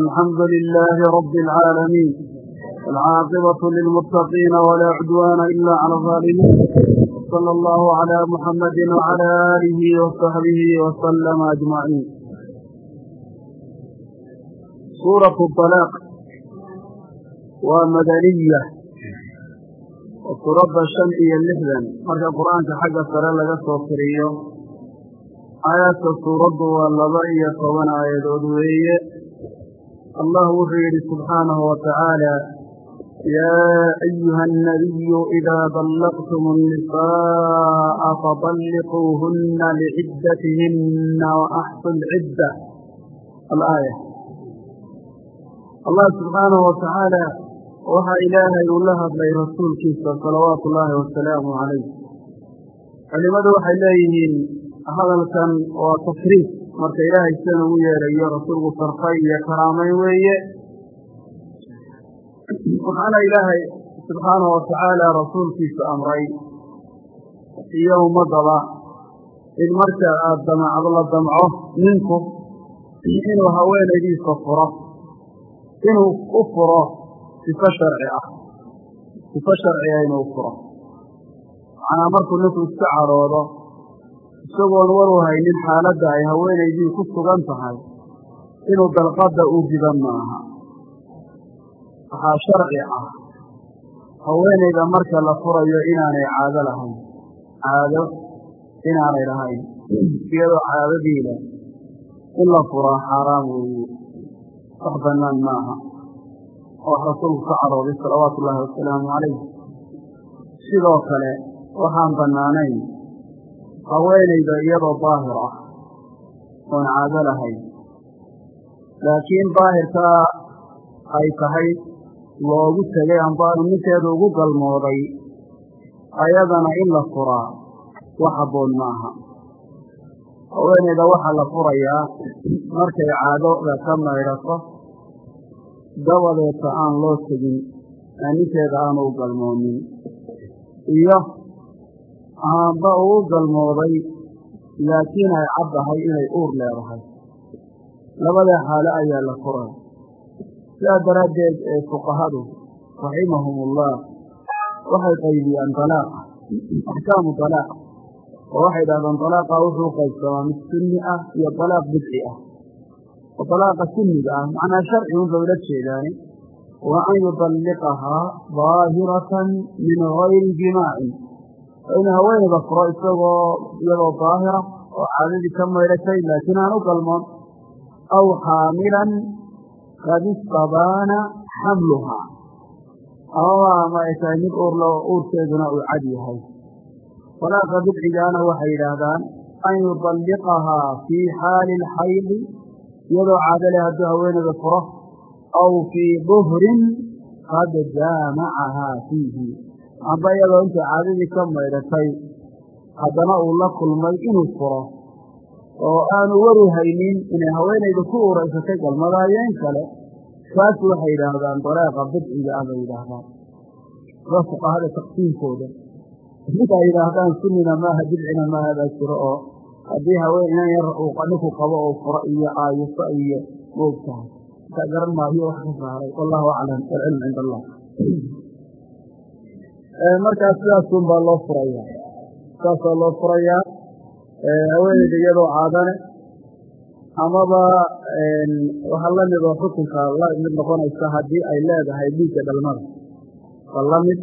الحمد لله رب العالمين العاقبة للمتقين ولا عدوان إلا على الظالمين صلى الله على محمد وعلى آله وصحبه وسلم أجمعين سورة الطلاق ومدنية وسورة الشمئية اللحدا مركا قرآن حق سرى لك صوفرية آيات سورة واللبائية طبعا آيات allah wuxuu yidhi subxaanahu watacaala yaa ayuha annabiyu idaa ballaqtum annisaaa faballiquuhunna liciddatihinna waaxsu lcidda alaaya allah subxaanahu watacaala waxaa ilaahay uu la hadlay rasuulkiisa salawaatu ullaahi wasalaamu calayh culimmadu waxay leeyihiin hadalkan waa tasriif marka ilaahay sida ugu yeerayo rasuulku sarfay iyo karaamay weeye. Waxaana ilaahay subxaanahu watacaala rasuulkiisa amray iyo ummadaba in marka aada damacdo la damco ninku inuu haweenaydiisa furo inuu u furo sifo sharci ah sifo sharciga inuu furo. Macnaa markuu ninku iska cadhoodo isagoon waru haynin xaaladda ay haweenaydii ku sugan tahay inuu dalqadda u diba maaha waxaa sharci ah haweenayda marka la furayo inaanay caado lahayn caado inaanay lahayn iyadoo caadadiina in la furaa xaaraam weeye wax bannaan maaha wax rasuulku ka cadhooday salawaatu ullaahi wasalaamu calayh sidoo kale waxaan bannaanayn haweenayda iyadoo daahir ah oon caado lahayn. Laakiin daahirkaa ay tahay loogu tegay ambaanu ninkeeda ugu galmooday ayadana in la furaa wax habboon maaha haweenayda waxaa la furayaa markay caadooda ka maydhato dabadeeta aan loo tegin ee ninkeeda aanu u galmoonin. Iyo aamba uu galmooday laakiin ay caddahay inay uur leedahay. Labada xaalo ayaa la furay sidaa daraaddeed ee fuqahadu raximahumullah waxay qaybiyaan dalaaqa axkaamu dalaaq oo waxay dhahdaan dalaaqa wuxuu qaybsamaa mid sunni ah iyo dalaaq bidci ah. Oo dalaaqa sunniga ah macnaa sharci unba ula jeedaani wa an yudalliqahaa daahiratan min gayri jimaacin inuu haweenayda furo isagoo iyadoo daahira oo caadadii ka maydhatay laakiin aan u galmoon aw xaamilan qad istabaana xamluhaa amaba ama ay tahay mid uurlo uurkeeduna uu cad yahay dalaaqa bidcigaana waxay yidhaahdaan an yudalliqahaa fii xaali alxaydi iyadoo caadale hadduu haweenayda furo aw fii duhrin qad jaamacahaa fiihi amba iyadoo intay caadadii ka maydhatay haddana uu la kulmay inuu furo oo aanu waru haynin inay haweenayda ku uuraysatay galmadaayeen kale kaas waxay yidhaahdaan dalaaqa bidciga ah bay yidhaahdaan. Waa fuqahada taqsiimkooda. Mid ay yidhaahdaan sunnina maaha bidcina maaha baa jiro oo haddii haween inan yar uu ninku qabo oo furo iyo aayiso iyo moogtahay markaa garan maayo wax ka saaray. Wallahu aclam walcilmu cinda allah markaa sidaasun baa loo furayaa. Saasaa loo furayaa haweeneyda iyadoo caadane amaba waxaa la mid oo xukunka la mid noqonaysa haddii ay leedahay dhiigga dhalmada. Waa la mid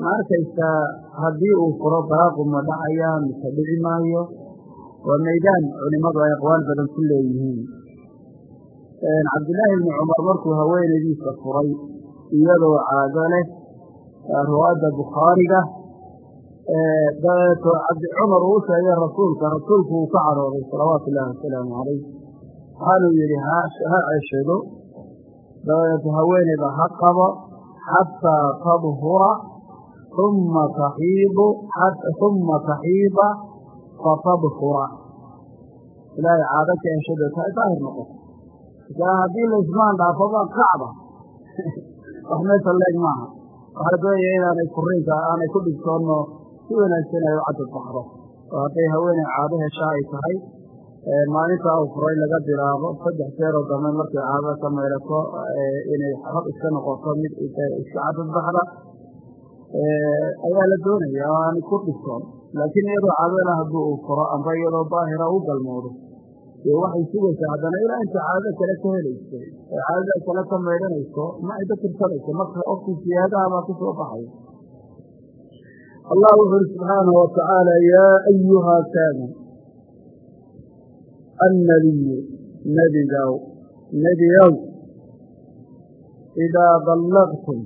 ma arkaysaa haddii uu furo dalaaqu ma dhacayaa mise dhici maayo. Waa maydaan culimadu ay aqwaal badan ku leeyihiin. Cabdillaahi ibni cumar markuu haweenaydiisa furay iyadoo caado leh riwaayadda bukhaariga dabeeto cabdi cumar uu sheegay rasuulka rasuulku uu ka cadhooday salawaatu ullaahi wasalaamu calayh. Waxaanuu yidhi ha ceshado dabeeto haweeneyda ha qabo xataa tadhura uma taxiidu uma taxiida fatadhura ilaahay caado ka heshado ta daahir noqoto haddii laismaan dhaafaba kacda wax meesha leeg maaha waxaa doonaya inaanay furiinka aanay ku dhigtoonno si wanaagsan ay u cadad baxdo oo hadday haweeney caado heshaa ay tahay maalintaa uu furay laga bilaabo saddex jeeroo dambe markay caadada ka mayrato inay rab iska noqoto mid iska cadadbaxda ayaa la doonaya oo aan ku dhisoon laakiin iyadoo caadala haddii uu furo amba iyadoo daahira u galmoodo waxay sugaysaa haddana ilaa inta caadada kale ka helayso ee caadada kale ka maydhanayso ma ayda tirsanayso marka qofkii siyaadaha baa ku soo baxaya allah wuxu uri subxaanahu watacaala yaa ayuha kaana annabiyu nebigow nebiyow idaa ballaqtum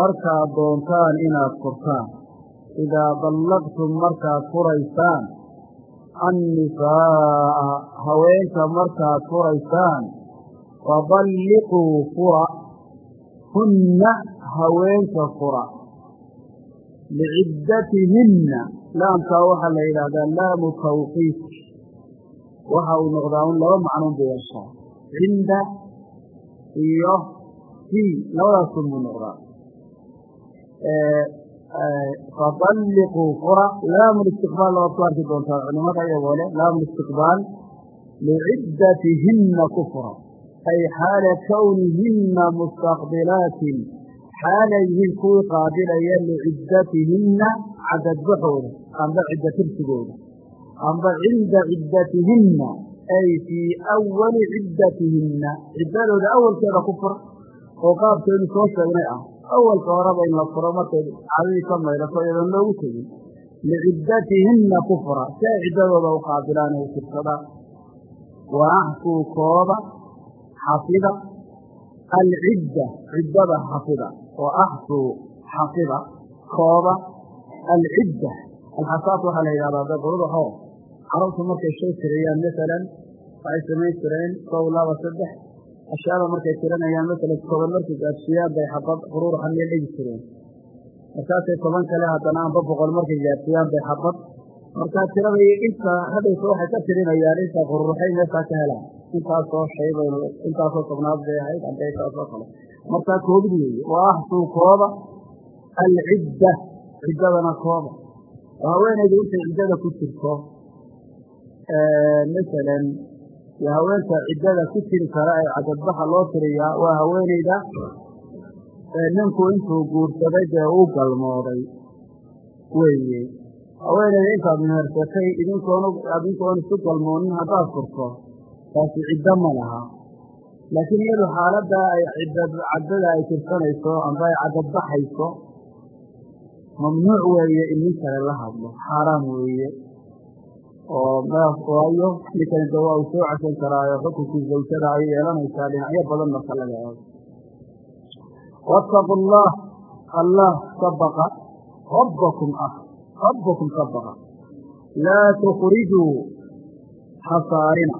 markaad doontaan inaad furtaan. Idaa ballaqtum markaad furaysaan annisaa'a haweenka markaad furaysaan faballiquu fura. Hunna haweenka fura. Liciddatihinna laamkaa waxaa la yidhaahdaa laamu tawqiif. Waxa uu noqdaa un laba macnuun buu yeeshaa cinda iyo fii labadaasun buu noqdaa faballiquu fura laamu listiqbaal labaad ku arki doontaa culimada iyagoo leh laamu listiqbaal liciddatihinna ku ay xaala kownihinna mustaqbilaatin xaalay yihiin kuwii qaabilaya liciddatihinna cadadbaxooda amba cidda tirsigooda amba cinda ciddatihinna ay fii awali ciddatihinna ciddadooda awalkeeda ku fura oo qaabkeenu soo sheegnay ah awalka horeba in la furo markay cadadii ka maydhato iyadoon loogu tegin liciddatihinna ku fura si ay ciddadooda u qaabilaan u tirsadaan wa axsuu kooba xafida alcidda ciddada xafida wa axsuu xafida kooba alcidda alxasaad waxaa la yidhahdaa daqurudaho carabtu markay shay tiriyaan masalan waxay samayn jireen kow laba saddex ashyaada markay tiranayaan masalan toban markay gaadsiiyaan bay xabad quruuraxa meel dhegi jireen. Markaasay toban kale haddana amba boqol markay gaadsiiyaan bay xabad markaa tirada inta hadhaysa waxay ka tirinayaan inta quruuraxay meeshaa ka helaan. Intaasoo shay bay intaasoo tobnaad bay ahayd amba intaasoo kale. Markaa koobid weeye wa axsuu kooba alcidda ciddadana kooba. Oo haweenaydu intay ciddada ku jirto masalan haweenka ciddada ku jiri kara ee cadadbaxa loo tiriyaa waa haweenayda ninku intuu guursaday dee u galmooday. Weeye haweenayda intaad mehersatay idinkoon idinkoon isu galmoonin haddaad furto taasi ciddo ma laha. Laakiin iyadu xaaladda ay caddada ay tirsanayso amba ay cadadbaxayso mamnuuc weeye in nin kale la hadlo. Xaaraam weeye oo waayo ninkan de waa uu soo cashan karaayo xukunkii zawjada ay yeelanaysaa dhinacyo badan marka laga eego waataqu allah allah ka baqa rabbakum ah rabbakum ka baqa laa tukhrijuu ha saarina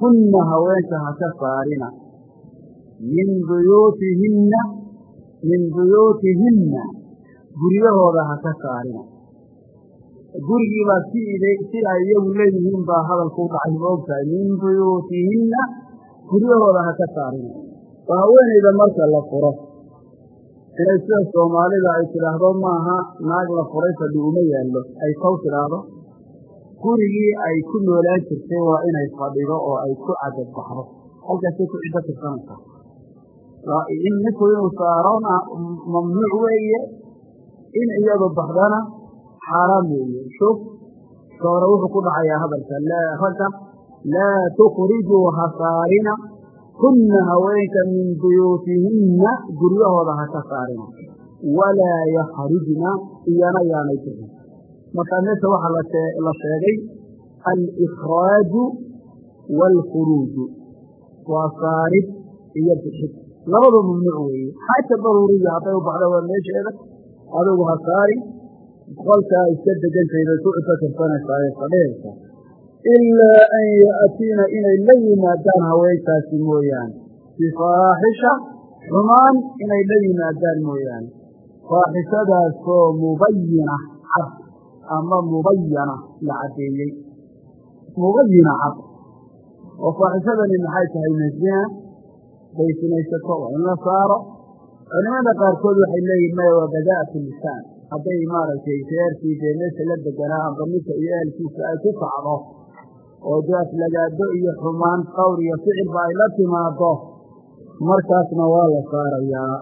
hunna haweenka ha ka saarina. Min buyuutihinna min buyuutihinna guryahooda ha ka saarina gurigiibaa si si ay iyagu leeyihiin baa hadalku u dhacay ma ogtahay min buyuutihinna guryahooda ha ka saarina oo haweenayda marka la furo. Inay sida soomaalida ay tidhaahdo maaha naag la furay fadhi uma yaallo. Ay kow tidhaahdo gurigii ay ku noolaan jirtay waa inay fadhido oo ay ku cadadbaxdo halkaasay ku ciddo tirsanaysaa in ninku inuu saarona mamnuuc weeye in iyadu baxdana xaaraam weeye shuf ka wuxuu ku dhacayaa hadalka ragga laa tukhrijuu ha saarina hunna haweenka min buyuutihinna guryahooda ha ka saarina walaa yakhrujna iyana yaanay bixin markaa meesha waxaa la sheegay alikhraaju waalkhuruuju waa saarid iyo bixid labadu mamnuuc weeye xaaja daruuriya hadday u baxda waa meesheeda adigu ha saari qolkaa iska degantayda ku cunto tirsanaysaa ee fadhihaysa ilaa an ya'tiina inay la yimaadaan haweenkaasi mooyaane bifaaxisha xumaan inay la yimaadaan mooyaane faaxishadaasoo mubayina cad ama mubayana la caddeeyey. Mubayina cad. Oo faaxishadani maxay tahay mazina bay sinaysato waa in la saaro culimada qaarkood waxay leeyihiin maya waa badaa'atu lisaan hadday maaragtay reerkii dee meesha la deganaa amba ninka iyo ehelkiisa ay ku kacdo oo dee aflagaado iyo xumaan qowr iyo ficilba ay la timaado markaasna waa la saarayaa.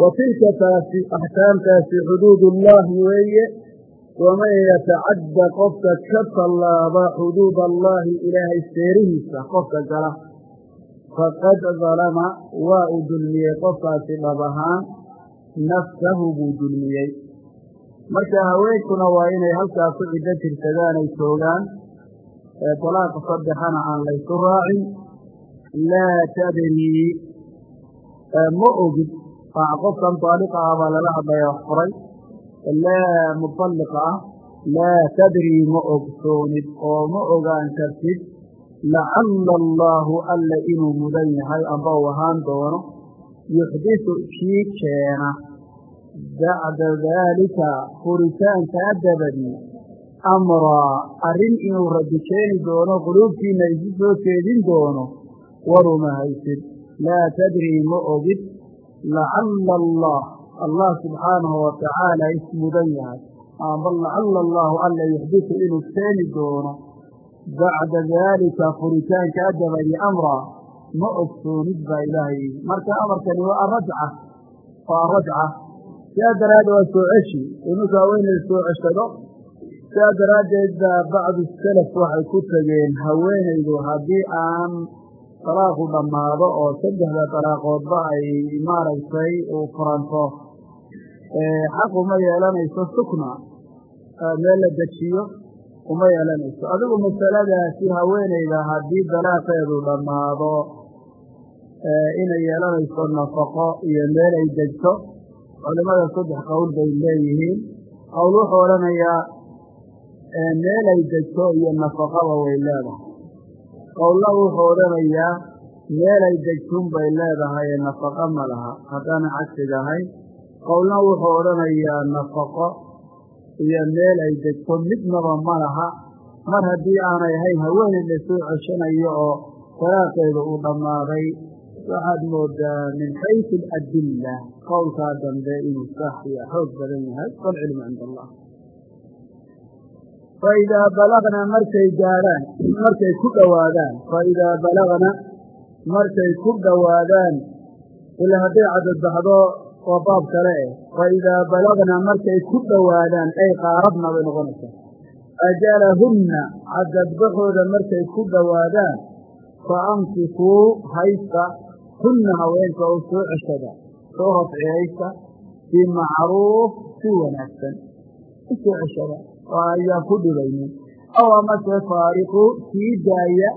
Wa tilka taasi axkaamtaasi xuduud ullaahi weeye waman yatacadda qofka ka tallaaba xuduud allaahi ilaahay seerihiisa qofka gala. Faqad dalama waa uu dulmiyey qofkaasi dhab ahaan nafsahu buu dulmiyey. Marka haweenkuna waa inay halkaa ku ciddo tirsadaan ay joogaan ee dalaaqa saddexana aan laysu raacin. Laa tadrii ma ogid qofkan taaliqa ah baa lala hadlaya wax qoray. Laa mutalliqa ah laa tadrii ma ogsoonid oo ma ogaan kartid. Lacalla allaahu alla inuu mudan yahay amba uu ahaan doono yuxdisu kii keena bacda daalika furitaankaa dabadii amraa arrin inuu rabbi keeni doono quluubtiinna isu soo jeedin doono waruma haysid laa tadrii ma ogid lacalla allah allah subxaanahu watacaala ismudan yahay bal lacalla allaahu alla yuxdisu inuu keeni doono bacda daalika furitaankaa dabadi amraa ma ogsoonid baa ilaahay. Marka amarkani waa arajca waa arajca sidaa daraaddeed waa soo ceshi. Inuka haweenay soo ceshado sidaa daraaddeed baa bacdu salaf waxay ku tegeen haweenaydu haddii aan talaaqu dhammaado oo saddexda talaaqoodba ay maaragtay uu furanto. Xaq uma yeelanayso sukna meel la dejiyo uma yeelanayso. Adigu masaladaasi haweenayda haddii dalaaqeedu dhammaado inay yeelanayso nafaqo iyo meel ay degto. Culimada saddex qowl bay leeyihiin. Qowl wuxuu odhanayaa meel ay degto iyo nafaqaba way leedahay. Qowlna wuxuu odhanayaa meel ay degtun bay leedahay ee nafaqo ma laha. Haddaana cagsiga ahayn qowlna wuxuu odhanayaa nafaqo iyo meel ay degto midnaba ma laha. Mar haddii aanay ahayn haweeney la ceshanayo oo talaaqeedu uu dhammaaday waxaad moodaa min xaysu aladilla qowlkaa dambe inuu saaxiya xoog badan yahay waalcilmu cinda allah. Faidaa balagna markay gaadhaan markay ku dhowaadaan faidaa balagna markay ku dhowaadaan ila hadday cadadbaxdo waa baab kale eh. Faidaa balagna markay ku dhowaadaan ay qaarabna bay noqonaysaa. Ajalahunna cadadbaxooda markay ku dhowaadaan fa amsikuu haysta hunna haweenka oo soo ceshada soo rafciyaysta bimacruuf si wanaagsan. U soo ceshada oo ayaan ku dhibaynin. Aw amase faariquu sii daaya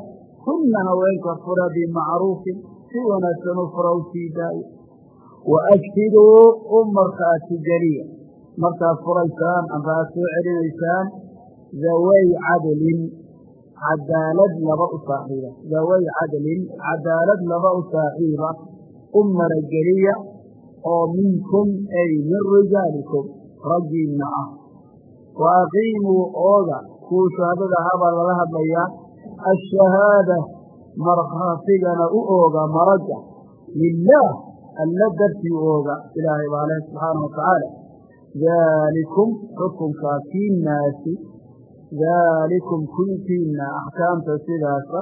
hunna haweenka fura bimacruufin si wanaagsan u fura u sii daaya. Wa ashhiduu u markhaati geliya markaad furaysaan amba aad soo celinaysaan zaway cadlin cadaalad laba u saaxiiba. Zaway cadlin cadaalad laba u saaxiiba. U marageliya oo minkum ay min rijaalikum raggiinna ah. Wa aqiimuu ooga kuu shahaadada ahaabaa lala hadlayaa ashahaada markhaatigana u ooga maragga lilaah alla dartii ooga ilaahay baa leh subxaanau watacaala daalikum xukunkaa kiinaasi daalikum kunkiinna axkaamta sidaasa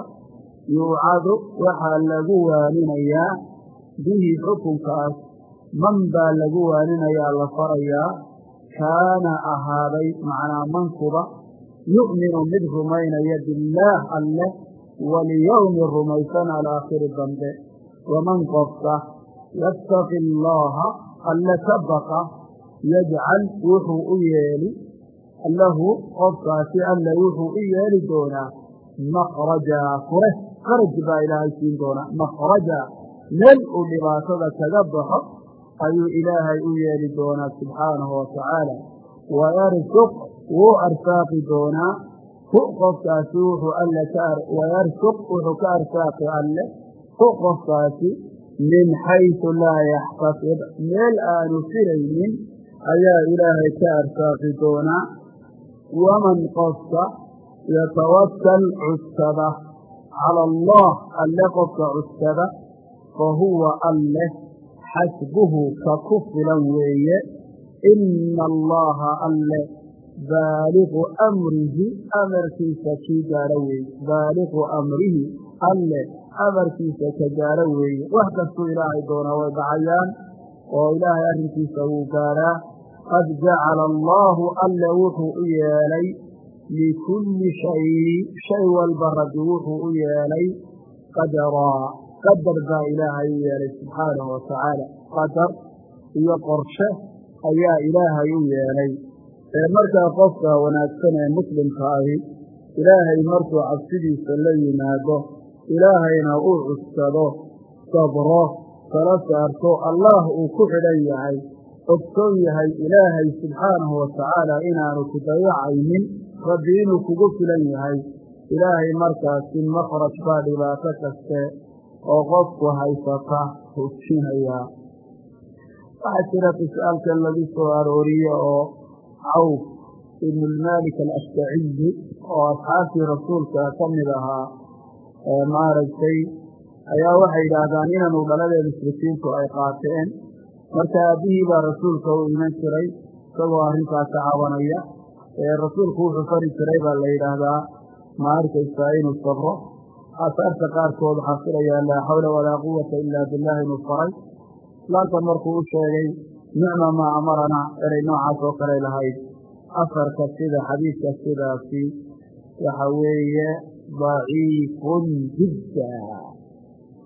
yuucadu waxaa lagu waaninayaa bihi xukunkaas man baa lagu waaninayaa la farayaa kaana ahaaday macnaa mankuba yu'minu mid rumaynaya billaah alleh walyowmi rumaysan alaakhiri dambe waman qofka yattaqi allaaha alle ka baqa yajcal wuxuu u yeeli lahu qofkaasi alle wuxuu u yeeli doonaa makrajaa fure faraj baa ilaahay siin doonaa makraja meel uu dhibaatada kaga baxo ayuu ilaahay u yeeli doonaa subxaanahu watacaala wayarsuq wuu arsaaqi doonaa. Hu qofkaasi wuxuu alle wayarsuq wuxuu ka arsaaqi alle. Hu qofkaasi min xaysu laa yaxtasib. Meel aanu filaynin ayaa ilaahay ka arsaaqi doonaa waman qofka yatawakal cuskada cala allah alle qofka cuskada fa huwa alleh xasbuhu ka ku filan weeye ina allaha alle baaliqu amrihi amarkiisa kii gaadho weeye baaliqu amrihi alle amarkiisa ka gaadho weeye wax kastuu ilaahay doonaa way dhacayaan oo ilaahay arrinkiisa wuu gaadhaa qad jacala allaahu alle wuxuu u yeelay likulli shay shay walba rabbi wuxuu u yeelay qadaraa qadar baa ilaahay u yeelay subxaanahu watacaala qadar iyo qorshe ayaa ilaahay u yeelay ee markaa qofka wanaagsan ee muslimka ahi ilaahay markuu cabsidiisa la yimaado ilaahayna uu cuskado sabro kala saarto allaah uu ku xidhan yahay ogsoon yahay ilaahay subxaanahu watacaala inaanu ku dayacaynin rabbi inuu kugu filan yahay. Ilaahay markaasi makhraj baa dhibaato kaste oo qofku haysata hujinayaa waxaa jira qisaalkan lagu soo arooriye oo cawf ibnulmaalik alashtaciyi oo asxaabtii rasuulka ka mid ahaa maaragtay ayaa waxay yidhaahdaan inanu dhaladee mushrikiintu ay qaateen marka aabbihii baa rasuulka u iman jiray isagoo arrintaas ka cabanaya ee rasuulku wuxuu fari jiray baa la yidhaahdaa ma arkaysaa inuu sabro? Aasaarta qaarkood waxaa filayaa laa xawla walaa quwata ilaa billah inuu faray. Islaamka markuu u sheegay nicma maa amaranaa eray noocaas oo kale lahayd. Afarka sida xadiidka sidaasi waxa weeye daciifun jidda.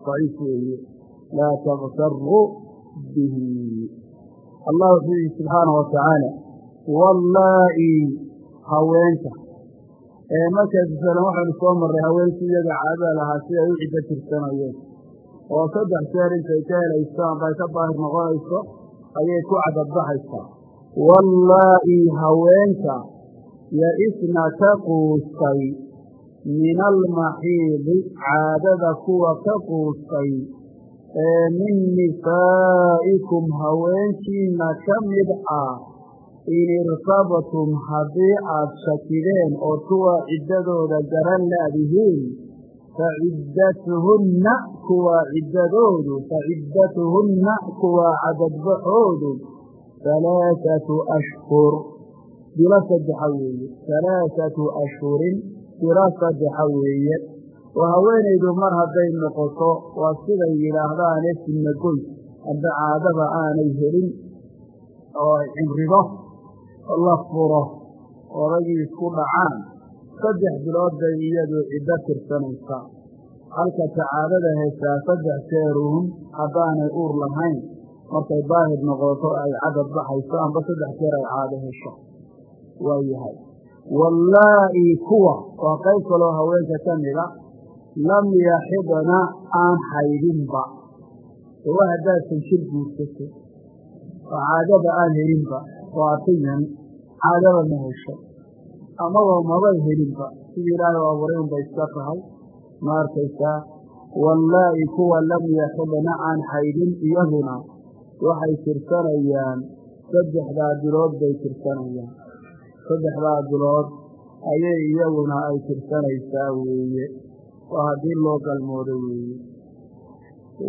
Daciif weeye. Laa tabtaru bihi allah wuxuu yihi subxaanahu watacaala wallaa'i haweenta ee markaas masalan waxaynu soo marray haweenkii iyaga caadada lahaa si ay u ciddo tirsanayeen oo saddex jeer intay ka helayso amba ay ka daahir noqonayso ayay ku cadadbaxaysaa wallaa'i haweenta ya-isna ka quustay min almaxiidi caadada kuwa ka quustay min nisaa'ikum haweenkiina ka mid ah in irtabtum haddii aad shakideen oo kuwa ciddadooda garan laadihiin faciddatuhunna kuwa ciddadoodu faciddatuhunna kuwa cadadbaxoodu halaaثatu ashhur. Bilo saddexa weeye halaaثatu ashhurin bilo saddexa weeye oo haweenaydu mar hadday noqoto waa siday yidhaahdaane sinnagoy amba caadaba aanay helin oo cimrido la furo odagii isku dhacaan saddex bilood bay iyadu ciddo tirsanaysaa halka tacaadada heshaa saddex jeeruun haddaanay uur lahayn markay daahir noqoto ay cadad baxayso amba saddex jeer ay caado hesho waa yahay wallaa'i kuwa waa qayb kaloo haweenka ka mida lam yaxidna aan haydinba oo haddaadsan shir guursato oo caadada aan helinba waatiyan caadaba ma hesho amaba mabay helinba sidii ilaahay u abuuray unbay iska tahay ma arkaysaa wallaa'i kuwa lam yaxidna aan haydin iyaduna waxay tirsanayaan saddexdaa bilood bay tirsanayaan saddexdaa bilood ayay iyaguna ay tirsanaysaa weeye waa haddii loo galmoodo weeye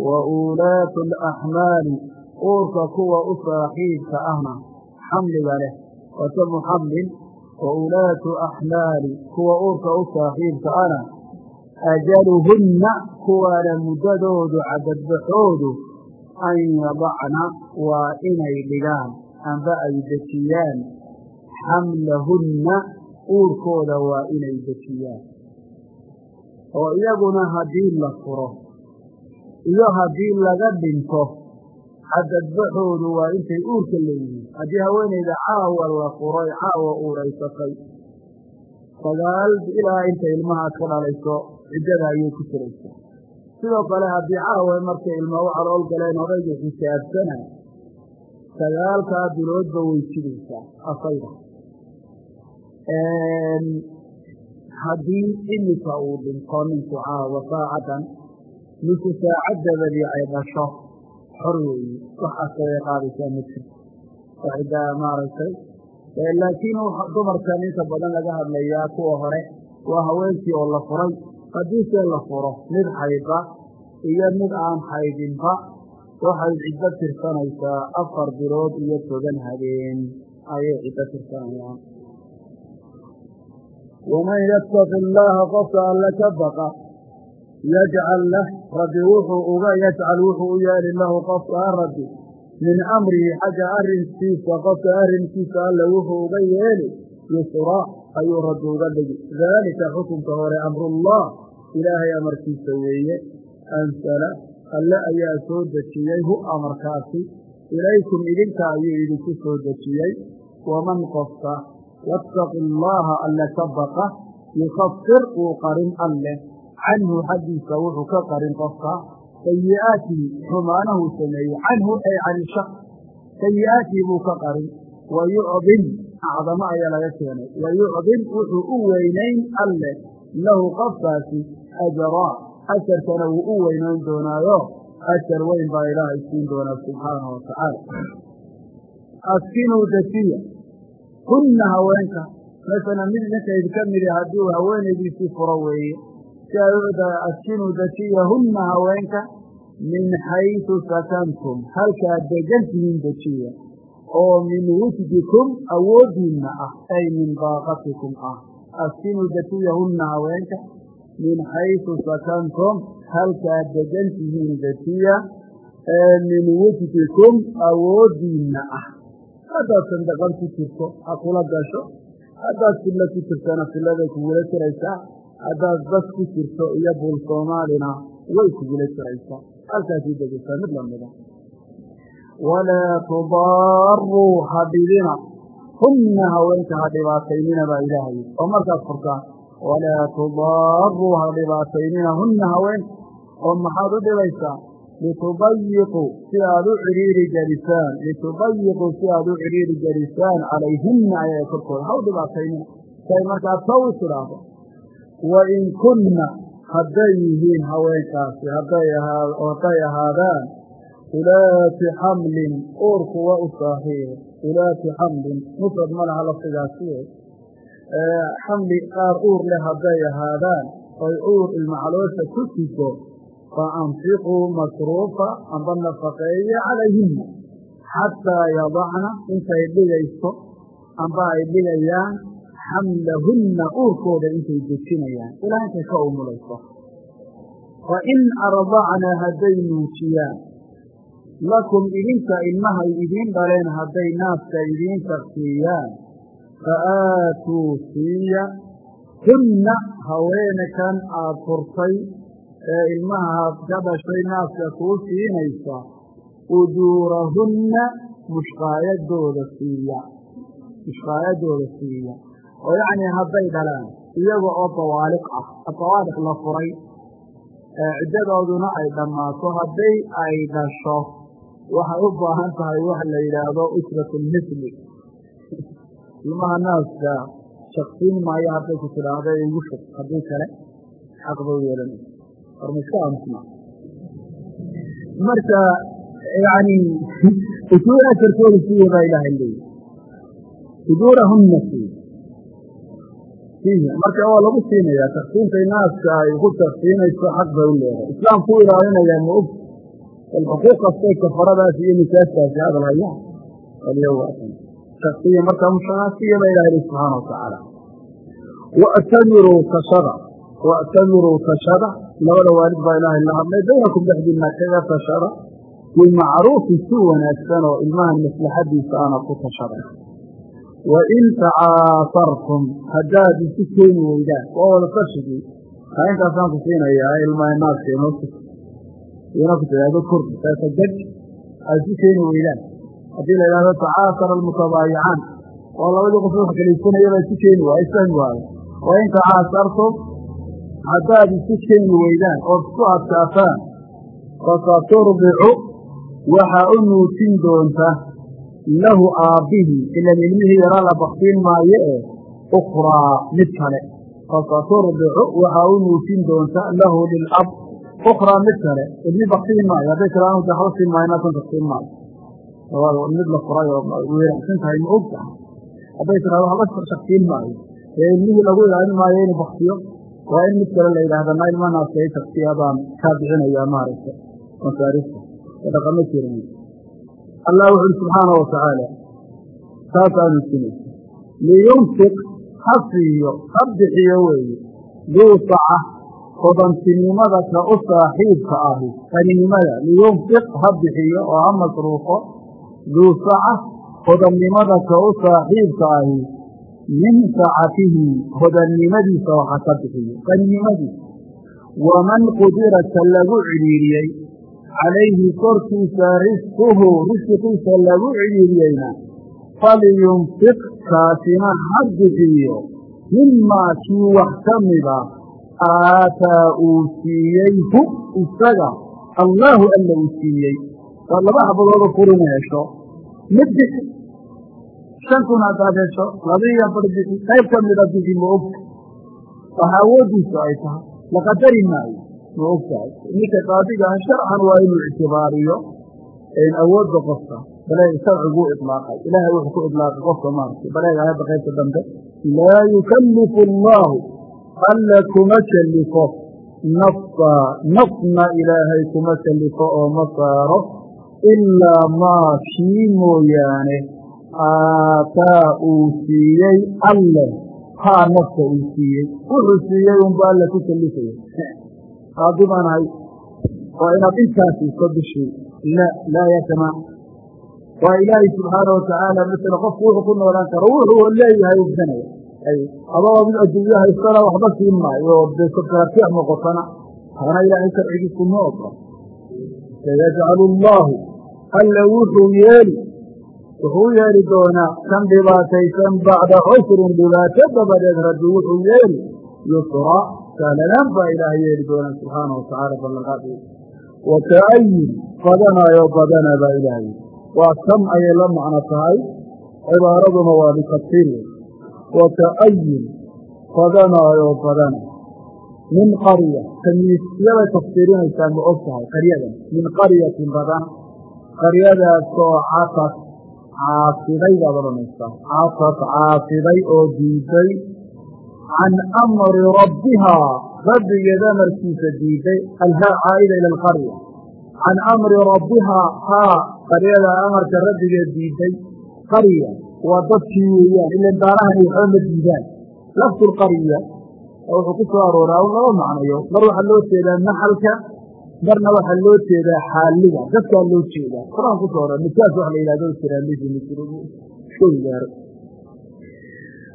wa uulaatu alaxmaali uurka kuwa u saaxiibka ahna xamliga leh watamu xamlin wa uulaatu axmaali kuwa uurka u saaxiibka ana ajaluhunna kuwaana muddadoodu cadadbaxoodu an yadacna waa inay dhigaan amba ay dejiyaan xamlahunna uurkooda waa inay dejiyaan oo iyaguna haddii la furo iyo haddii laga dhinto cadadbaxoodu waa intay uurka leeyihiin haddii haweenayda caawa la furay caawa uuraysatay sagaal ilaa intay ilmahaas ka dhalayso ciddada ayay ku jiraysaa sidoo kale haddii caawa markay ilma u calool galeen odayga xisaabsana sagaalkaa biloodba way jiraysaa asayda haddii imika uu dhinto ninku caawa saacaddan mise saacad dabadii ay dhasho xor weeye waxaas ayay qaadaysaa ma jirto waxdaa maaragtay laakiin dumarkan inta badan laga hadlayaa kuwa hore waa haweenkii oo la furay. Haddiise la furo mid xaydba iyo mid aan xaydinba waxay ciddo tirsanaysaa afar bilood iyo toban habeen ayay ciddo tirsanayaan waman yattaqi allaaha qofka alle ka baqa yajcal lah rabbi wuxuu uga yajcal wuxuu u yeeli lahu qofka rabbi min amrihi xagga arrinkiisa qofka arrinkiisa alle wuxuu uga yeeli yusra ayuu rabbi uga dhigi daalika xukunka hore amrullah ilaahay amarkiisa weeye ansala alle ayaa soo dejiyey hu amarkaasi ilaykum idinka ayuu idinku soo dejiyey waman qofka yattaqi allaaha alle ka baqa yukafir uu qarin alleh canhu xaggiisa wuxuu ka qarin qofka sayi'aatihi xumaanahuu sameeyey canhu ay can ishak sayi'aatihi buu ka qarin wa yucdim acdamo ayaa laga keenay wa yucdim wuxuu u weynayn alleh lahu qofkaasi ajaraa ajarkana wuu u weynayn doonaayo ajar weyn baa ilaahay siin doonaa subxaanahu wa hunna haweenka. Masalan mid ninka idinka midi hadduu haweenaydiisii furo weeye. Si ay askinuu dejiya hunna haweenka min xaysu sakantum. Halkaad degantihiin dejiya oo min wujdikum awooddiinna ah. Ay min baaqatikum ah. Askinuu dejiya hunna haweenka min xaysu sakantum. Halkaad degantihiin dejiya ee min wujdikum awooddiinna ah haddaad sandaqan ku jirto ha kula gasho. Haddaad filla ku jirtana filladay kugula jiraysaa haddaad bas ku jirto iyo buul soomaalina way kugula jiraysaa halkaasii degesaa mid lamida walaa tudaaruu ha dhibina hunna haweenka ha dhibaataynina baa ilaahay. Oo markaad furtaan walaa tudaaruu ha dhibaataynina hunna haweenka oo maxaad u dhibaysaa litudayiquu si aad u cidhiiri gelisaan litudayiquu si aad u cidhiiri gelisaan calayhinna ayaga korkooda ha u dhibaataynina say markaa taw is idhaahdo wa in kunna hadday yihiin haweenkaasi hadday ahaadaan ulaati xamlin uur kuwa u saaxiiba ulaati xamlin mufrad ma laha lafdigaasi xamli qaar uur leh hadday ahaadaan oy uur ilmacaloosha ku siso fa anfiquu masruufa amba nafaqeeya calayhinna xataa yadacna intay dhigayso amba ay dhigayaan xamlahunna uurkooda intay dejinayaan ilaa intay ka umulayso fa in ardacna hadday nuujiyaan lakum idinka ilmahay idiin dhaleen hadday naaska idiin taqsiiyaan fa aatuu siiya hunna haweenakan aad furtay ee ilmahaad ka dhashay naaska kuu siinaysa ujuurahunna mushqaayadooda siiya. Mushqaayadooda siiya. Oo yacnii hadday dhalaan iyaga oo dawaaliq ah dawaaliq la furay ciddadooduna ay dhammaato hadday ay dhasho waxay u baahan tahay wax la yidhaahdo usratulmisli ilmaha naaska shaksiin maayo hadday ku tidhaahdo igu shug haddii kale xaq bay yeelanaysa warmaiska aamusna marka yani usuur ajarkooda siiya baa ilaahay leeyahy ujuurahunna siiya marka waa lagu siinayaa taksiintay naaska ay ku taksiinayso xaq bay u leedahay islaamku ilaalinayaa ma og bal xuquuq kastay kafaradaas iyo misaaskaasi hadal hayaan alyawatan shaksiya markaa mushaasiya baa ilaha subxaana watacaala wa'tamiruu tashada wa'tamiruu tashada labada waalid baa ilaahay la hadlay. Baynakum dhexdiina kaga tashada bimacruufin si wanaagsan oo ilmahan maslaxadiisa ana ku tashaday wain tacaasartum haddaad isu keeni weydaan. Waa wada tashigii intaasaan ku siinayaa ilmaha naaska inoo ina ku tihaahdo kordi saasagaj aad isu keeni weydaan. Haddii la yidhahdo tacaasara almutabaayicaan oo labadii qof wax kalaysanaya baa isu keeni waa waayo. Wain haddaad isu keeni weydaan ood isku adkaataan fasaturdicu waxaa u nuujin doonta lahu aabbihii ilan ilmihii yaraa la baktiin maayo ee ukhraa mid kale fasaturdicu waxaa u nuujin doonta lahu lilab ukhraa mid kale ilmi baktiin maayo hadday tiraanu daxlo siin maayo naasan baktiin maayo mid la furay oo weeracsan tahay ma og hadday tirahdo haba shaktiin maayo ee ilmihii lagu ilaalin maayo inuu baktiyo waa in mid kale la yidhaahda na ilma naaska i shaktiya baan kaa bixinayaa maaragta masaarifta? Dhaqamo jiran allah wuxu uhi subxaana watacaala taasaanu sinaysa. Liyunfiq ha siiyo ha bixiyo weeye. Duu saca hodantinimada ka u saaxiibka ahi. Qaninimada liyunfiq ha bixiyo oo ha masruufo duu saca hodannimada ka u saaxiibka ahi min sacatihi hodannimadiisa waxa ka bixiyo qaninimadiisa waman qudira ka lagu cidhiiriyey calayhi korkiisa risquhu risqiisa lagu cidhiiriyeyna falyunfiq kaasina ha bixiyo mimaa kii wax ka mida aataa uu siiyey hu isaga allaahu alla uu siiyey waa laba hesho mid bixi shan kun haddaad hesho labiiyo bar bixi qayb ka mida bixi ma ogta waxa awooddiisu ay tahay la qadari maayo ma og tahay. Ninka qaadigaah sharcan waa inuu ictibaariyo awoodda qofka baleeg sharciguu iطlaaqay ilaahay wuxuu ku iطlaaqay qofka maaragtay baleeg aayadda qaybta dambe. Laa yukallifu allaahu alla kuma kallifo nafsa nafna ilaahay kuma kallifo oo ma saaro ilaa maa kii mooyaane aataa uu siiyey alleh haa nafta uu siiyey. Wuxuu siiyey unba alla ku kallifaya qaadi baan ahay. Waa inaad intaas iso bishii la laa yatama waa ilaahay subxaana watacaala masala qofku wuxuu ku noolaan karo wuxuu leeyahay ubsanaya adoo mid adduunyo haystana waxba siin maayo oo dee sakaraatiix noqotana. Taana ilaahay sharcigiisu ma ogo sayajcalu allaahu alla wuxuu yeeli wuxuu yeeli doonaa kan dhibaataysan bacda cusrin dhibaato dabadeed rabbi wuxuu yeeli yusra sahlanaan baa ilaahay yeeli doonaa subxaana watacaala ballanqaadii waka'ayin badanaayoo badana baa ilaahay waa kam ayay la macno tahay cibaaraduna waa bikasiir waka'ayin badanaayoo badana min qarya tamiisyaday tafsiirinaysaa ma og tahay qaryadan min qaryatin badana qaryadaasoo casad caasiday baad odhanaysaa casad caasiday oo diiday can amri rabbihaa rabbigeed amarkiisa diiday alhaa caa'ida ila alqarya can amri rabbihaa haa qaryada amarka rabbigeed diiday qarya waa dadkii weeyaan ilan daarahani waxba ma diidaan laftu lqarya wuxuu ku soo arooraa laba macnayo mar waxaa loo jeedaa naxalka marna waxaa loo jeedaa xaaliga dadkaa loo jeedaa. Qur'aan ku soo ora nisaas wax la yidhahdo jiraangaaro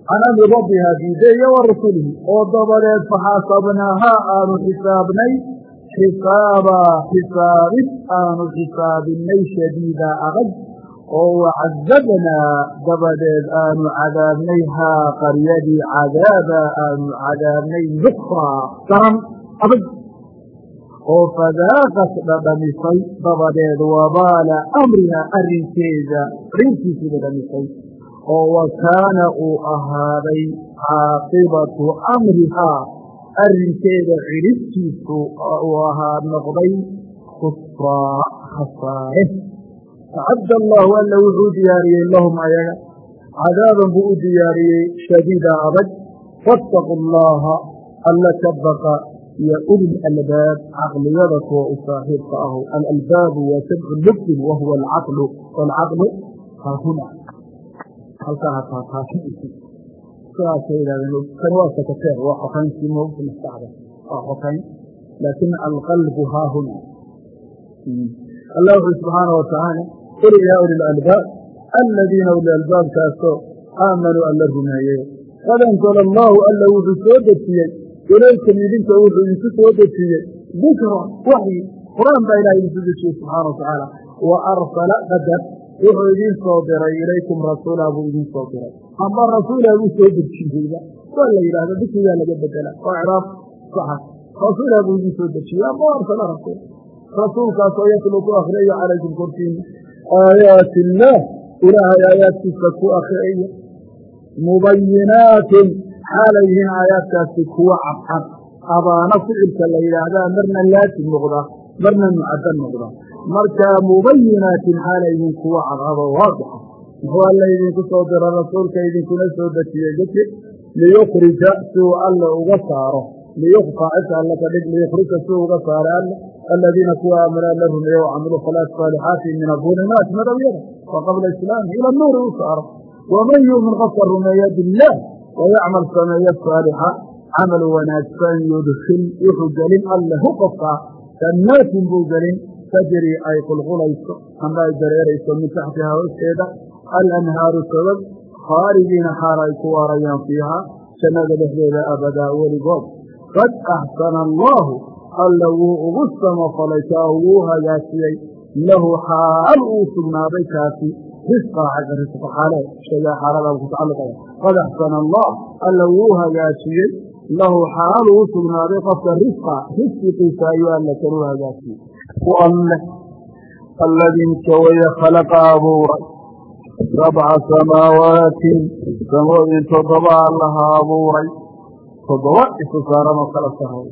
can amri rabbihaa diiday iyo wa rasulihi oo dabadeed faxaasabnaahaa aanu xisaabnay xisaabaa xisaabid aanu xisaabinay shadiida adag oo wacadabnaa dabadeed aanu cadaabnay haa qaryadii cadaabaa aanu cadaabnay nukraa daran adag oo fadaaqat dhadhamisay dabadeed wabaala amrihaa arrinkeeda arrinkiisii dhadhamisay oo wa kaana uu ahaaday caaqibatu amrihaa arrinkeeda cidhibtiisu uu ahaa noqday khusraa khasaare. Acadda allaahu alla wuxuu diyaariyey lahum ayaga cadaaban buu u diyaariyey shadiida adag faataquu allaaha alla ka baqa iyo ulil albaab caqliyada kuwa u saaxiibka ahu. Alalbaabu waa sabcu lubin wa huwa alcaqlu waalcaqlu haahuna halkaa hataataashiisi sidaasay yidhahdeen. Kan waa sakateer waa xokayntii moogta maskaxda waa xokayn laakin alqalbu haahuna allah wuxuu subxaana watacaala qul yaa uli lalbaab aladiina uli albaabkaasoo aamanuu alla rumeeye qad anzala allaahu alla wuxuu soo dejiyey ilaykum idinka wuxuu idinku soo dejiyey. Dikra waxyi qur'aan baa ilahay idinku dejiyey subxaana watacaala wa arsala qadar wuxuu idiin soo diray ilaykum rasuula buu idiin soo diray. Amba rasuula buu soo dejiyeyba? Waa la yidhahda dikrigaa laga bedela. Oo ciraab saxa rasuula buu idiin soo dejiyey amba arsala rasuul? Rasuulkaasoo yatlu ku akhriyayo calaykum korkiina aayaati illaah ilaahay aayaadkiisa ku akhriya. Mubayinaatin xaalay yihiin aayaadkaasi kuwa cadcad abaana ficilka la yidhaahdaa marna laasim noqda marna mucadda noqda. Marka mubayinaatin xaalay yihiin kuwa cadcadoo waadixa muxuu alla idinku soo dira rasuulka idinkuna soo dejiyey? Dikri liyukrija si uu alla uga saaro. Liyufaacisa alla ka dhig liyukrija si uu uga saaro alla. Aladiina kuwa aamana alla rumeeye o camiluu salaat saalixaati min aظulumaat madawyada wa qabla islaami ila nuuri u saaro. Waman yuumin qofka rumeeya billaah wayacmal sameeyo saalixa camal wanaagsan yudkil wuxuu gelin allehu qofkaa jannaatin buu gelin tajri ay qulqulayso ama ay dareerayso min taxtihaa hoosteeda alanhaaru sabab khaalidiina xaal ay ku waarayaan fiiha jannada dhexdeeda abadaa weligood. Qad axsana allaahu alla wuu ugu samafalay kaa wuu hagaajiyey lahu xaal uu sugnaaday kaasi risqa xagga risqa xaale shaygaa xaalada ku tacalluqaya qad axsana allah alla wuu hagaajiyey lahu xaal uu sugnaaday qofka risqa risqiqiisa ayuu alla kan u hagaajiyey alle alladinka waya khalaqa abuuray sabca samaawaatin samooyin toddoba allaha abuuray toddoba isu saaran oo kala saray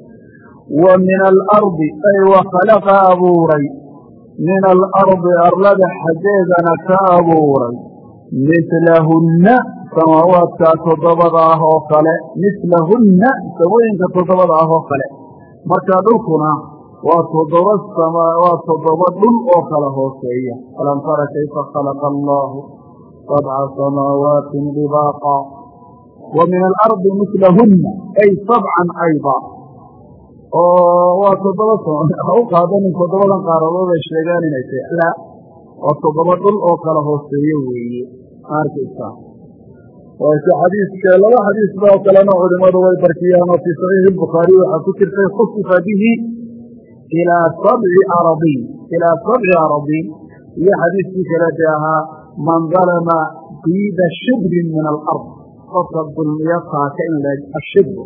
wa min alardi ay min alardi arlada xaggeedana ka abuuray mislahunna samaawaadkaa toddobada ah oo kale mislahunna samooyinka toddobada ah oo kale marka dhulkuna waa toddoba waa toddoba dhul oo kala hooseeya alam tara kayfa khalaqa allaahu sabca samaawaati dibaaqa wa min alardi mislahunna ay sabcan ayda oo waa toddoba ha u qaadanin toddobadan qaaradood sheegaan inay tahy laa waa toddoba dhul oo kala hooseeyo weeye. Arkaysaa waase xadiiska laba xadiisba oo kalena culimadu way barkiyaan oo fii saxiixi bukhaari waxaa ku jirtay khusifa bihi ilaa sabci aradiin ilaa sabci aradiin iyo xadiiskii kale dee ahaa man dalama diida shibrin min alard. Qofka dulmiyo taaka in la ashibr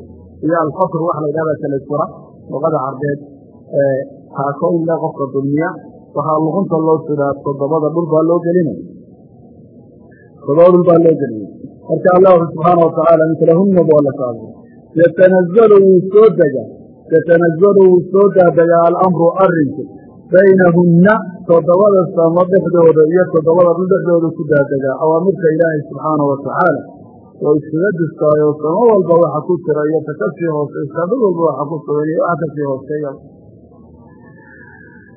iyo alfatr waxa la yidhahda kala jura luqada carbeed taako in le qofka dulmiya waxaa luqunta loo sidaa toddobada dhul baa loo gelinaya todoba dhul baa loo gelinaya marka allah subxaana watacaala mislahunna boo la saabay yatanazalu wuu soo degaa yatanazalu wuu soo daadegaa alamru arrinku baynahunna toddobada samo dhexdooda iyo toddobada dhul dhexdooda ku daadegaa awaamirta ilaahay subxaana watacaala oo iskaga distaayo samo walba waxa ku jira iyo ta ka sii dhul walba waxa ku sugan iyo waxa ka sii hooseeya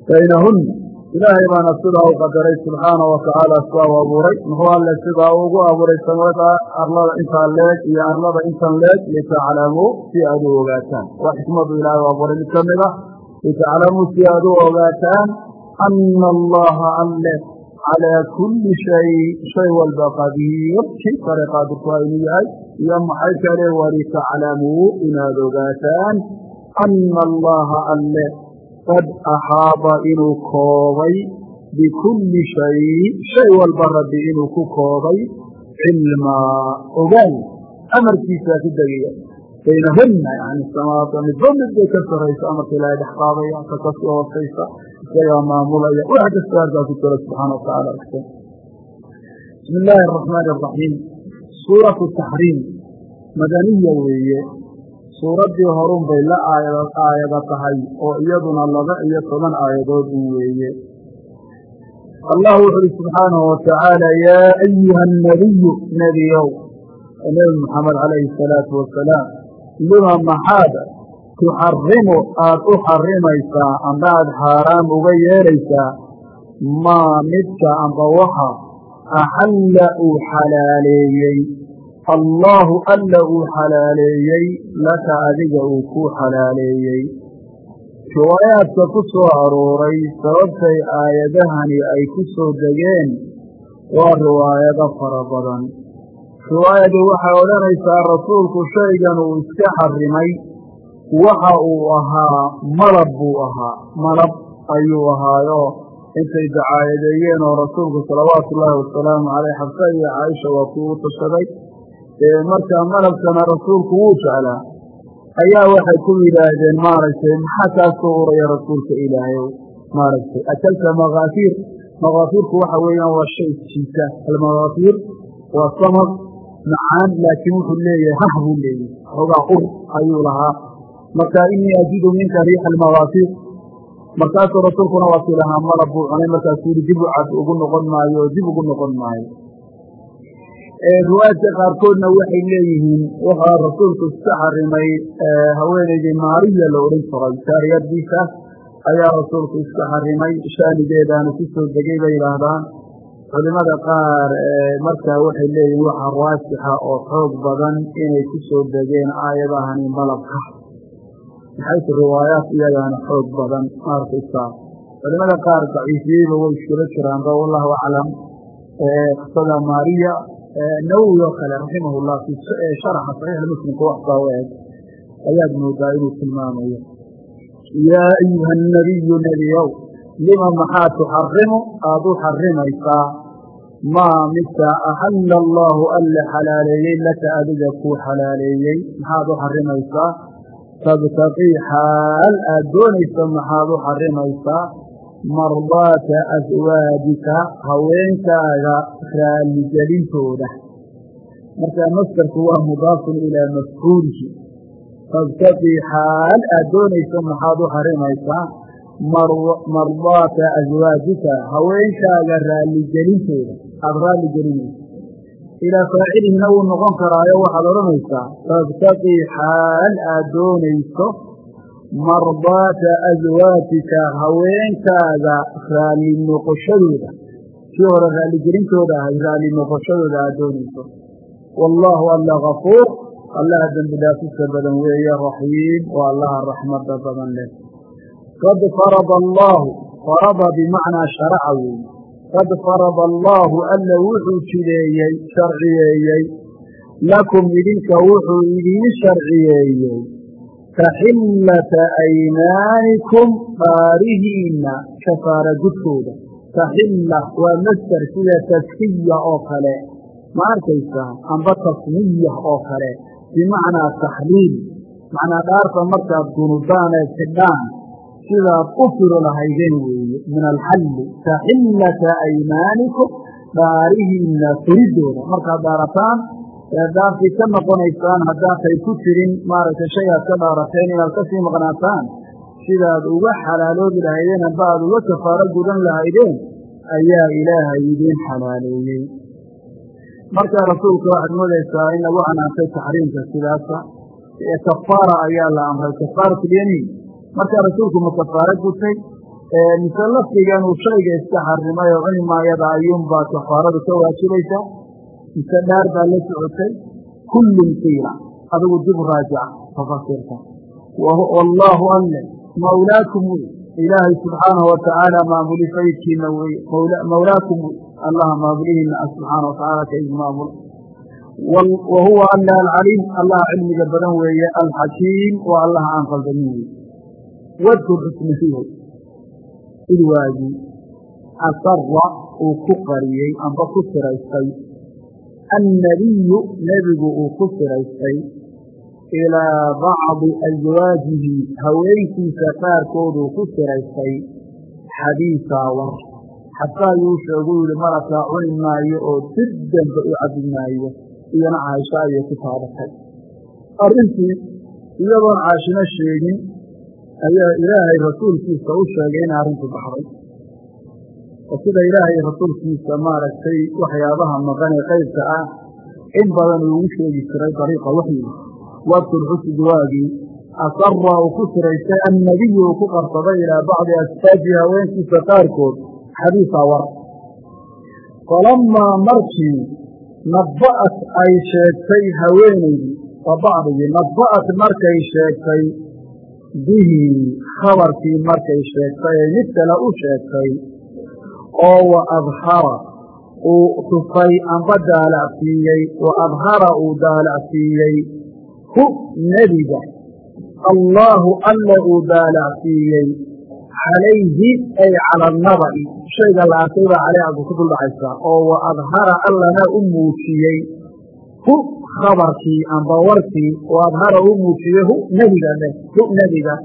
baynahunna ilaahay baana sidaa u qadaray subxaana watacaala sidaa u abuuray. Muxuu alle sidaa ugu abuuray samada arlada intaa leeg iyo arlada intan leeg litaclamuu si aad u ogaataan. Waa xikmadu ilaahay u abuuray. Mid ka mid ah litaclamuu si aad u ogaataan ana allaha alle calaa kulli shay shay walba qadiir kii kare qaadirku ha inuu yahay iyo maxay kale walitaclamuu inaad ogaataan ana allaha alle qad axaada inuu koobay bikulli shay shay walba rabbi inuu ku koobay cilmaa ogaal amarkiisaa ku degaya baynahunna yani samaada midba mid bay ka saraysa amarka ilaahay dhex qaadaya ka ka sii hoosaysa isagaa maamulaya. Wax kasta halkaa ku jiro subxaana watacaala ogsan bismi illaahi araxmaani araxiim suuratu taxriim madaniya weeye. Suuraddii horun bay la aayada tahay oo iyaduna laba iyo toban aayadood un weeye. Allah wuxu uhi subxaanahu watacaala yaa ayuha annabiyu nebiyow. Nebi moxamed calayhi asalaatu wasalaam lima maxaad tuxarimu aad u xarimaysaa amba aad xaaraam uga yeelaysaa maa midka amba waxa axalla uu xalaaleeyey. Allaahu alla uu xalaaleeyey laka adiga uu kuu xalaaleeyey. Riwaayaadka ku soo arooray sababtay aayadahani ay ku soo degeen waa riwaayado fara badan. Riwaayadu waxay odhanaysaa rasuulku shaygan uu iska xarimay waxa uu ahaa malab buu ahaa. Malab ayuu ahaayo intay dacaayadeeyeen oo rasuulku salawaatu ullaahi wasalaamu caleyh xabsa iyo caaisha waa kuu tashaday. Markaa malabkana rasuulku wuu jeclaa. Ayaa waxay ku yidhaahdeen maaragtay maxaa kaa soo uraya rasuulka ilaahay? Maaragtay akalta makaafiir makaafiirku waxa weeyaan waa shay jiita almakaafiir waa samad macaan laakiin wuxuu leeyahay hah buu leeyahay. Xoogaa ur ayuu lahaa marka inii ajidu minka riixa almakaafiir markaasuu rasuulkuna waa kii lahaa malab buu cunay markaasuu yihi dib cad ugu noqon maayo oo dib ugu noqon maayo. Riwaayadka qaarkoodna waxay leeyihiin waxaa rasuulku iska xarimay haweenaydii maariya la odhan jiray jaariyadiisa ayaa rasuulku iska xarimay shaanigeedaana ku soo degay bay yidhaahdaan. Culimada qaar markaa waxay leeyihiin waxa raajixa oo xoog badan inay ku soo degeen aayadahani malabka maxayse riwaayaat iyagaana xoog badan maarkaysaa culimada qaar daciifiyeyba way iskula jiraanba wallahu aclam qisada maariya nawowi oo kale raximahullah fi sharaxa saxiix muslimka waxbaa u eg ayaad moodaa inuu tilmaamayo yaa ayuha nabiyu nebiyow lima maxaa tuxarimu aada u xarimaysaa maa midka axalla allaahu alla xalaaleeyey laka adiga kuu xalaaleeyey maxaad u xarimaysaa tabtaqii xaal aad doonayso maxaad u xarimaysaa mardaata aswaadika haweenkaaga raalligelintooda markaa maskarku waa mudaafun ilaa mafcuulihi tabtaqii xaal aad doonayso maxaad u xarimaysaa mardaata aswaajika haweenkaaga raalligelintooda aada raalligelinayso ilaa faacilihina wuu noqon karaayo waxaad odhanaysaa tabtaqii xaal aad doonayso mardaata aswaajika haweenkaaga raalli noqoshadooda. Kii hore raalligelintooda ahay raalli noqoshadooda aad doonayso. Wallaahu alla kafuur allaha dembi dhaafista badan weeye raxiim. Waa allaha raxmada badan leh. Qad farada allaahu farada bimacnaa sharaca weeye qad farada allaahu alla wuxuu jideeyey sharciyeeyey lakum idinka wuxuu idiin sharciyeeyey taxillata aymaanikum dhaarihiinna kafaara gudkooda taxilla waa masder sida taskiya oo kale ma arkaysaa amba tasmiya oo kale bimacnaa taxliil macnaa dhaarta markaad gunudaan ee xidhaan sidaad u firo lahaydeen weeye min alxalli taxillata aymaanikum dhaarihiinna furidooda. Markaad dhaarataan ee dhaartii ka noqonaysaan haddaatay ku jirin maaragtay shay aad ka dhaarateen inaad ka sii maqnaataan sidaad uga xalaaloobi lahaydeen amba aad uga kafaaro gudan lahaydeen ayaa ilaahay idiin xalaaleeyey. Markaa rasuulka waxaad moodaysaa in lagu canaantay taxriimka sidaasa kafaara ayaa la amray. Kafaaratulyamiin markaa rasuulku ma gutay mise lafdigan uu shayga iska xarimay oo cuni maayada ayuunbaa kafaaradu ka waajibaysaa mise dhaar baa la socotay kullun qiila adigu dib raajica tafasirka wallaahu alle mawlaakum wey ilaahay subxaanahu watacaala maamuli faydkiina weye mawlaakum wey allaha maamulihiina ah subxaana watacaala ka idin maamula wa huwa alla alcaliim allaha cilmiga badan weeye alxakiim waa allaha aan qaldamin weye wadkur xusmahiho id waagii asara uu ku qariyey amba ku siraystay. Annabiyu nebigu uu ku siraystay. Ilaa bacdi aswaajihi haweenkiisa qaarkooduu ku siraystay. Xadiisaa war xataa yuu sheegu yihi malakaa cuni maayo oo dib dambe u cabi maayo. Iyona caaisha ayay ku taabatay arrintii iyadoon caashino sheegin ayaa ilaahay rasuulkiisa u sheegay in arrinku baxday. Oo sida ilaahay rasuulkiisa maaragtay waxyaabaha maqan ee qaybka ah in badan uu ugu sheegi jiray dariiqa waxyiga wadkur xusud waagii asara uu ku siraystay annabiyu uu ku qarsaday ilaa bacdi asfaaji haweenkiisa qaarkood xadiisa war. Falamaa markii nabba'at ay sheegtay haweenaydii waa bacdigii nabba'at markay sheegtay bihi khabarkii markay sheegtay ee mid kale u sheegtay oo wa adhara uu tufay amba daalacsiiyey wa adhara uu daalacsiiyey hu nebiga allaahu alla uu daalacsiiyey calayhi ay cala annaba'i shayga la arkay baa caley agu ku duldhacaysaa oo wa adhara allana u muujiyey hu khabarkii amba warkii wa adhara u muujiyey hu nebiga leh hu nebiga.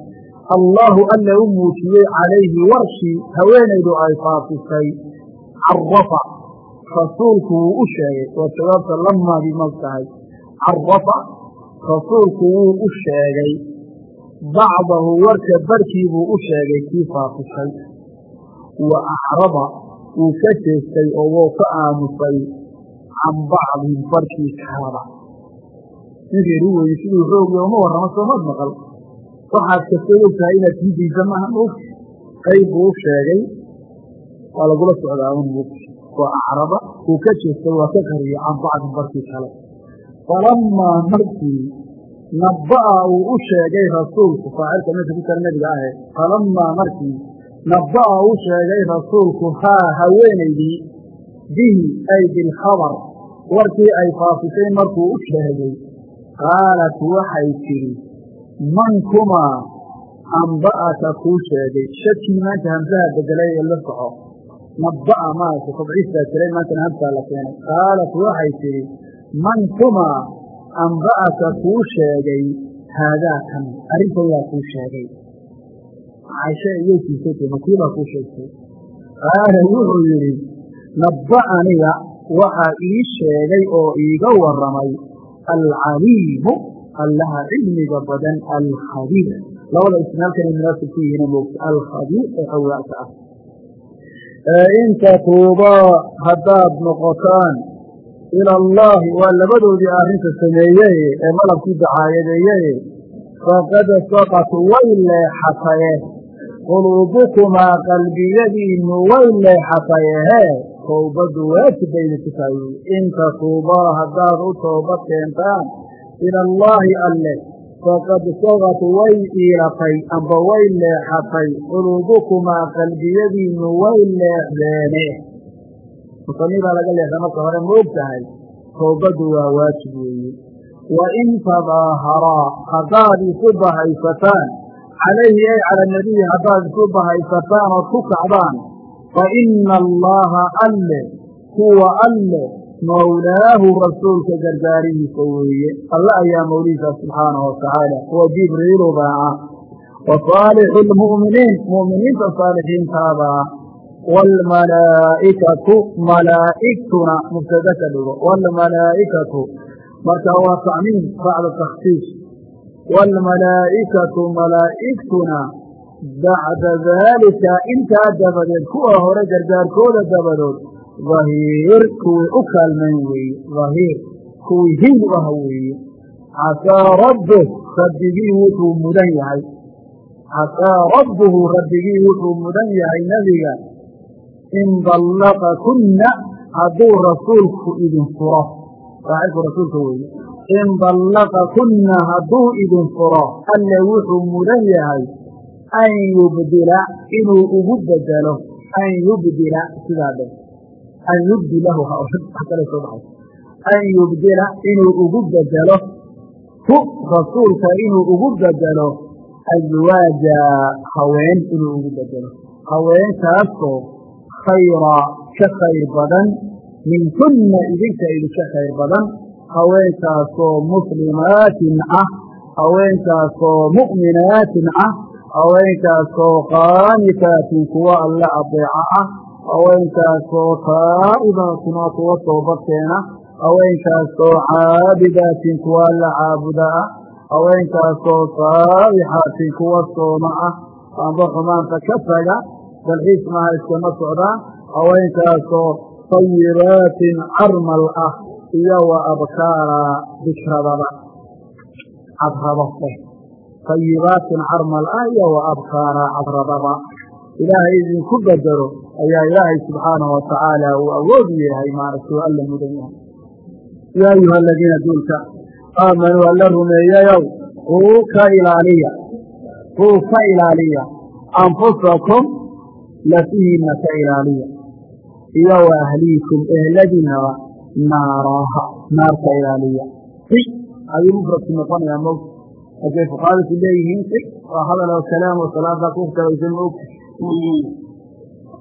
Allaahu alla u muujiyey calayhi warkii haweenaydu ay faafisay. Carafa rasuulku wuu u sheegay waa jawaabta lamaadii mag tahay. Carafa rasuulku wuu u sheegay. Bacdahu warka barkii buu u sheegay kii faafisay. Wa acraba wuu ka jeestay oo wuu ka aamusay. Can bacdin barkii kaada ninkeedu weye siduu xoogiya uma warramo soomaad maqal. Waxaad kastay ogtahay inaad diidaysa maaha moogti qayb buu u sheegay. Waa lagula socdaa un moogti wa acraba uu ka jeestay waa ka qariyey can bacdin barkii kale. Falamaa markii nabba'a uu u sheegay rasuulku faacilka meesha ku kale nebiga ahe falamaa markii nabba'a u sheegay rasuulku haa haweenaydii bihi ay bilkhabar warkii ay faafisay markuu u sheegay qaalat waxay tidhi man kumaa amba'aka kuu sheegay shakii maanta hamsaha bedelay ee la soco nabba'a maaragta tabciis baa jiray maantana hamsaa la keenay qaalat waxay tidhi man kumaa amba'aka kuu sheegay haadaakan arrintan yaa kuu sheegay caisha iyay siisay makiibaa kuu sheegtay qaala wuxuu yidhi nabba'aniga waxaa ii sheegay oo iiga warramay alcaliimu allaha cilmiga badan alkhabiir labada ismaalkana munaasib ku yihiin moogta alkhabiir ee xawaasa ah in tatuubaa haddaad noqotaan ila allaahi waa labadoodii arrinta sameeyeye ee malabkii dacaayadeeyeye faqad saqat way leexataye quluubukumaa qalbiyadiinnu way leexatayehee towbaddu waajib bayna ku tahay in tatuubaa haddaad u toobad keentaan ila allaahi alle faqad sagad way iilatay amba way leexatay quluubukumaa qalbiyadiinnu way leexdeene musami baa laga leexda marka hore ma og tahay towbaddu waa waajib weeye wa in tadaaharaa haddaad isu bahaysataan calayhi ay cala nabiyi haddaad isu bahaysataan ood ku kacdaan fa ina allaha alle huwa alle mawlaahu rasuulka gargaarihiisa weeye. Alle ayaa mawlihiisa subxaanahu watacaala wa jibriilu baa ah wa saalixu lmu'miniin mu'miniinta saalixiintaada ah waalmalaa'ikatu malaa'igtuna mubtada ka dhigo. Waalmalaa'ikatu marka waa tacmiim bacda takhsiis waalmalaa'ikatu malaa'igtuna bacda daalika intaa dabadeed kuwa hore gargaarkooda dabadood dahiir kuwii u kaalmayn weeye dahiir kuwii hiil u ah weeye casaa rabbuh rabbigii wuxuu mudan yahay casaa rabbuhu rabbigii wuxuu mudan yahay nebiga in dallaqakunna hadduu rasuulku idin furo faacilku rasuulka weeye in dallaqakunna hadduu idin furo alle wuxuu mudan yahay an yubdila inuu ugu bedelo an yubdila sidaa dhe an yubdilahu an yubdila inuu ugu bedelo hu rasuulka inuu ugu bedelo azwaaja haween inuu ugu bedelo haweenkaasoo khayra ka khayr badan minkunna idinka idinka khayr badan haweenkaasoo muslimaatin ah haweenkaasoo mu'minaatin ah haweenkaasoo qaanitaatin kuwa alle adeeca ah haweenkaasoo taa'ibaatin oo kuwa toobadkeena haweenkaasoo caabidaatin kuwa alla caabuda ah haweenkaasoo saabixaatin kuwa sooma ah amba xumaanta ka taga dalxiis maha iskama socdaan haweenkaasoo tayibaatin carmal ah iyo wa abkaara bikradaba cadraba tayibaatin carmal ah iyo wa abkaara cadradaba ilaahay idinku bedelo ayaa ilaahay subxaanahu watacaala uu awood u yahay maaragtay oo alla mudan yahay yaa ayuha aladiina duulka aamanuu alla rumeeyayow kuu ka ilaaliya kuu ka ilaaliya anfusakum lafihiinna ka ilaaliya iyo wa ahliikum ehladiinaba naaraha naarka ilaaliya i ayuu mufradku noqonayaa mowt markay fuqaadatu leeyihiin i waa hadal oo kalaam oo salaadaa ku kalaysa maog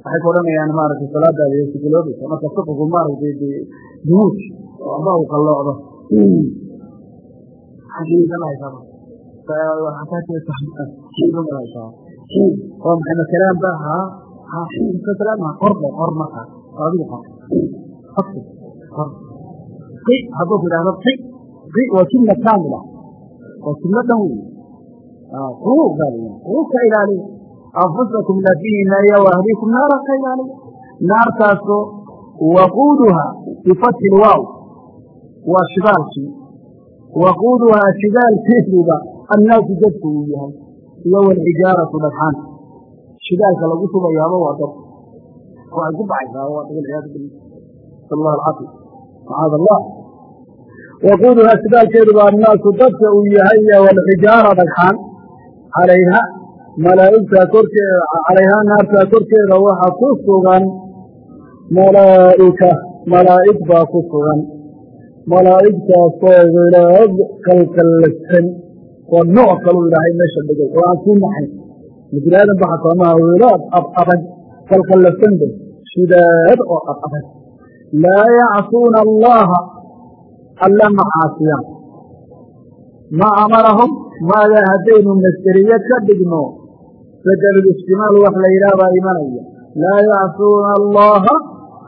waxay ku odhanayaan maaragtay salaadaada iyo sigiloodaysa marka fiqigu maaragtay duhuuj oo amba uu qalloocdo waa maxay makalaam ba haa qorde qor markaa adigu qor hadduu ku idhahdo qi waa jumla kaamila waa jumlo dhan wey quruub baa la quruub ka ilaaliya anfusakum lafihiina iyo waahliikum naara ka ilaaliya naartaasoo waquuduha bifatxi ilwaaw waa shidaalkii waquuduhaa shidaalkeeduba annaasu dadku uu yahay. Iyo walxijaaratu dhagxaanta shidaalka lagu shubayaaba waa dad waxay ku baxaysaa waa dagal ciyaadu billah. Nasal allah alcafi macaad allah waquuduhaa shidaalkeedu baa annaasu dadka uu yahay walxijaara dhagxaan calayha malaa'igtaa korkeeda calayhaa naartaa korkeeda waxa ku sugan malaa'ika malaa'ig baa ku sugan malaa'igtaasoo wilaad kalkalladsan waa nooc kaluu ilaahay meesha dhigay oo aan kuu naxayn bini aadan ba xataa maaha wilaad ab adag kalkalladsan bay shidaad oo ab adag laa yacsuuna allaha alla ma caasiyaan ma amarahum maadaa haddaynu masteriye ka dhigno. Bedelulistimaal wax la yidhaah baa imanaya. Laa yacsuuna allaha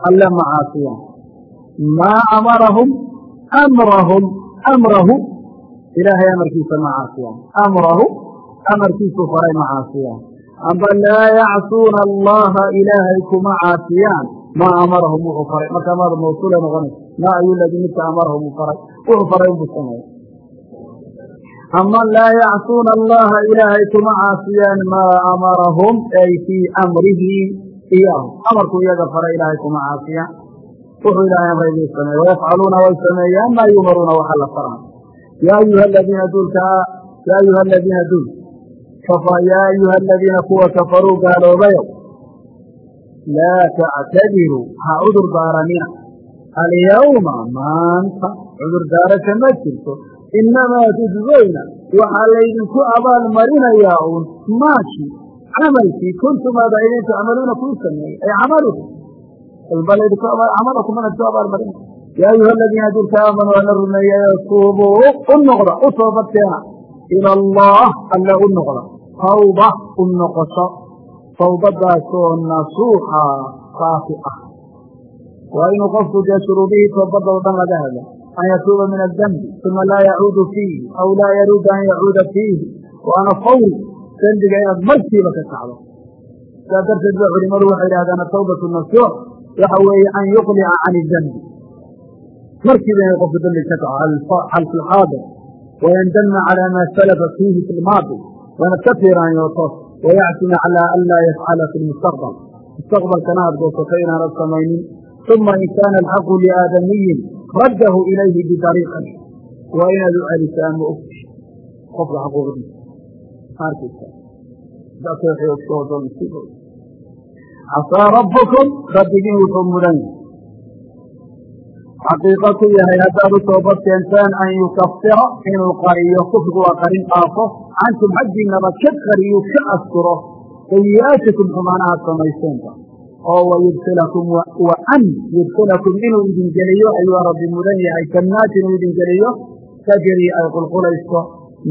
alla ma caasiyaan maa amarahum amrahum amrahu. Ilaahay amarkiisa ma caasiyaan amrahu amarkiisu faray ma caasiyaan amba laa yacsuuna allaha ilaahay kuma caasiyaan maa amarahum wuxuu faray. Markaa maada mawsuula noqonaysa maa ayu ladii midka amarahum uu faray. Wuxuu faray unbuu sameeya ama laa yacsuuna allaha ilaahay kuma caasiyaan maa amarahum ay fii amrihi. Iyaahum amarku iyaga faray ilaahay kuma caasiyaan wuxuu ilaahay amray bay sameeye wayafcaluuna way sameeyaan maa yumaruuna waxa la faraa. Yaa ayuha aladiina duulka yaa ayuha aladiina duul. Yaa ayuha aladiina kuwa kafaruu gaaloobayow laa tactadiruu ha cudur daaranina alyawma maanta cudur daarasha ma jirto inamaa tujzayna waxaa laydinku abaal marinayaa uun maakii camalkii kuntum aada idin tacmaluuna kuu sameeyey ay camalukum camalakum anadku abaal marina yaa ayuha aladiina dulka aamanuu alla rumeeyay tuubuu u noqda u toobadkeena ila allah alla u noqda tawba u noqosho tawbadaasoo nasuuxa saafi ah waa inuu qofku dee shuruudihii toobadda o dhan laga helo an yatuuba min adembi uma laa yacuudu fiihi aw laa yaruudu an yacuuda fiihi waana fawri dembiga inaad markiiba ka kacdo sidaa darteed ba culimadu waxay idhahdaan atawbatu nasuux waxa weeye an yuqlica can idembi markiiba inay qofku dembi ka kaco xal fi lxaadir wayandama calى ma salafa fiihi fi lmaadi waana ka fiiraanyooto wayacsima calى an laa yafcala fi lmustaqbal mustaqbalkana aad goosato inaanad samaynin uma in kaana alxaqu liaadamiyin raddahu ilayhi bidariiqan waa inaad u celisaa ma ogti qofka xaquuqdiisa casaa rabbukum rabbigiin wuxuu mudan yahay xaqiiqo ku yahay haddaad u toobad keentaan an yukafira inuu qariyo kufrigu waa qarin dhaafo cankum xaggiinaba ka qariyu ka asturo sayi'aatikum xumaanahaad samayseenba oo wayudkilakum wa an yudkilakum inuu idin geliyo ayuu rabbi mudan yahay jannaati inuu idin geliyo tajri ay qulqulayso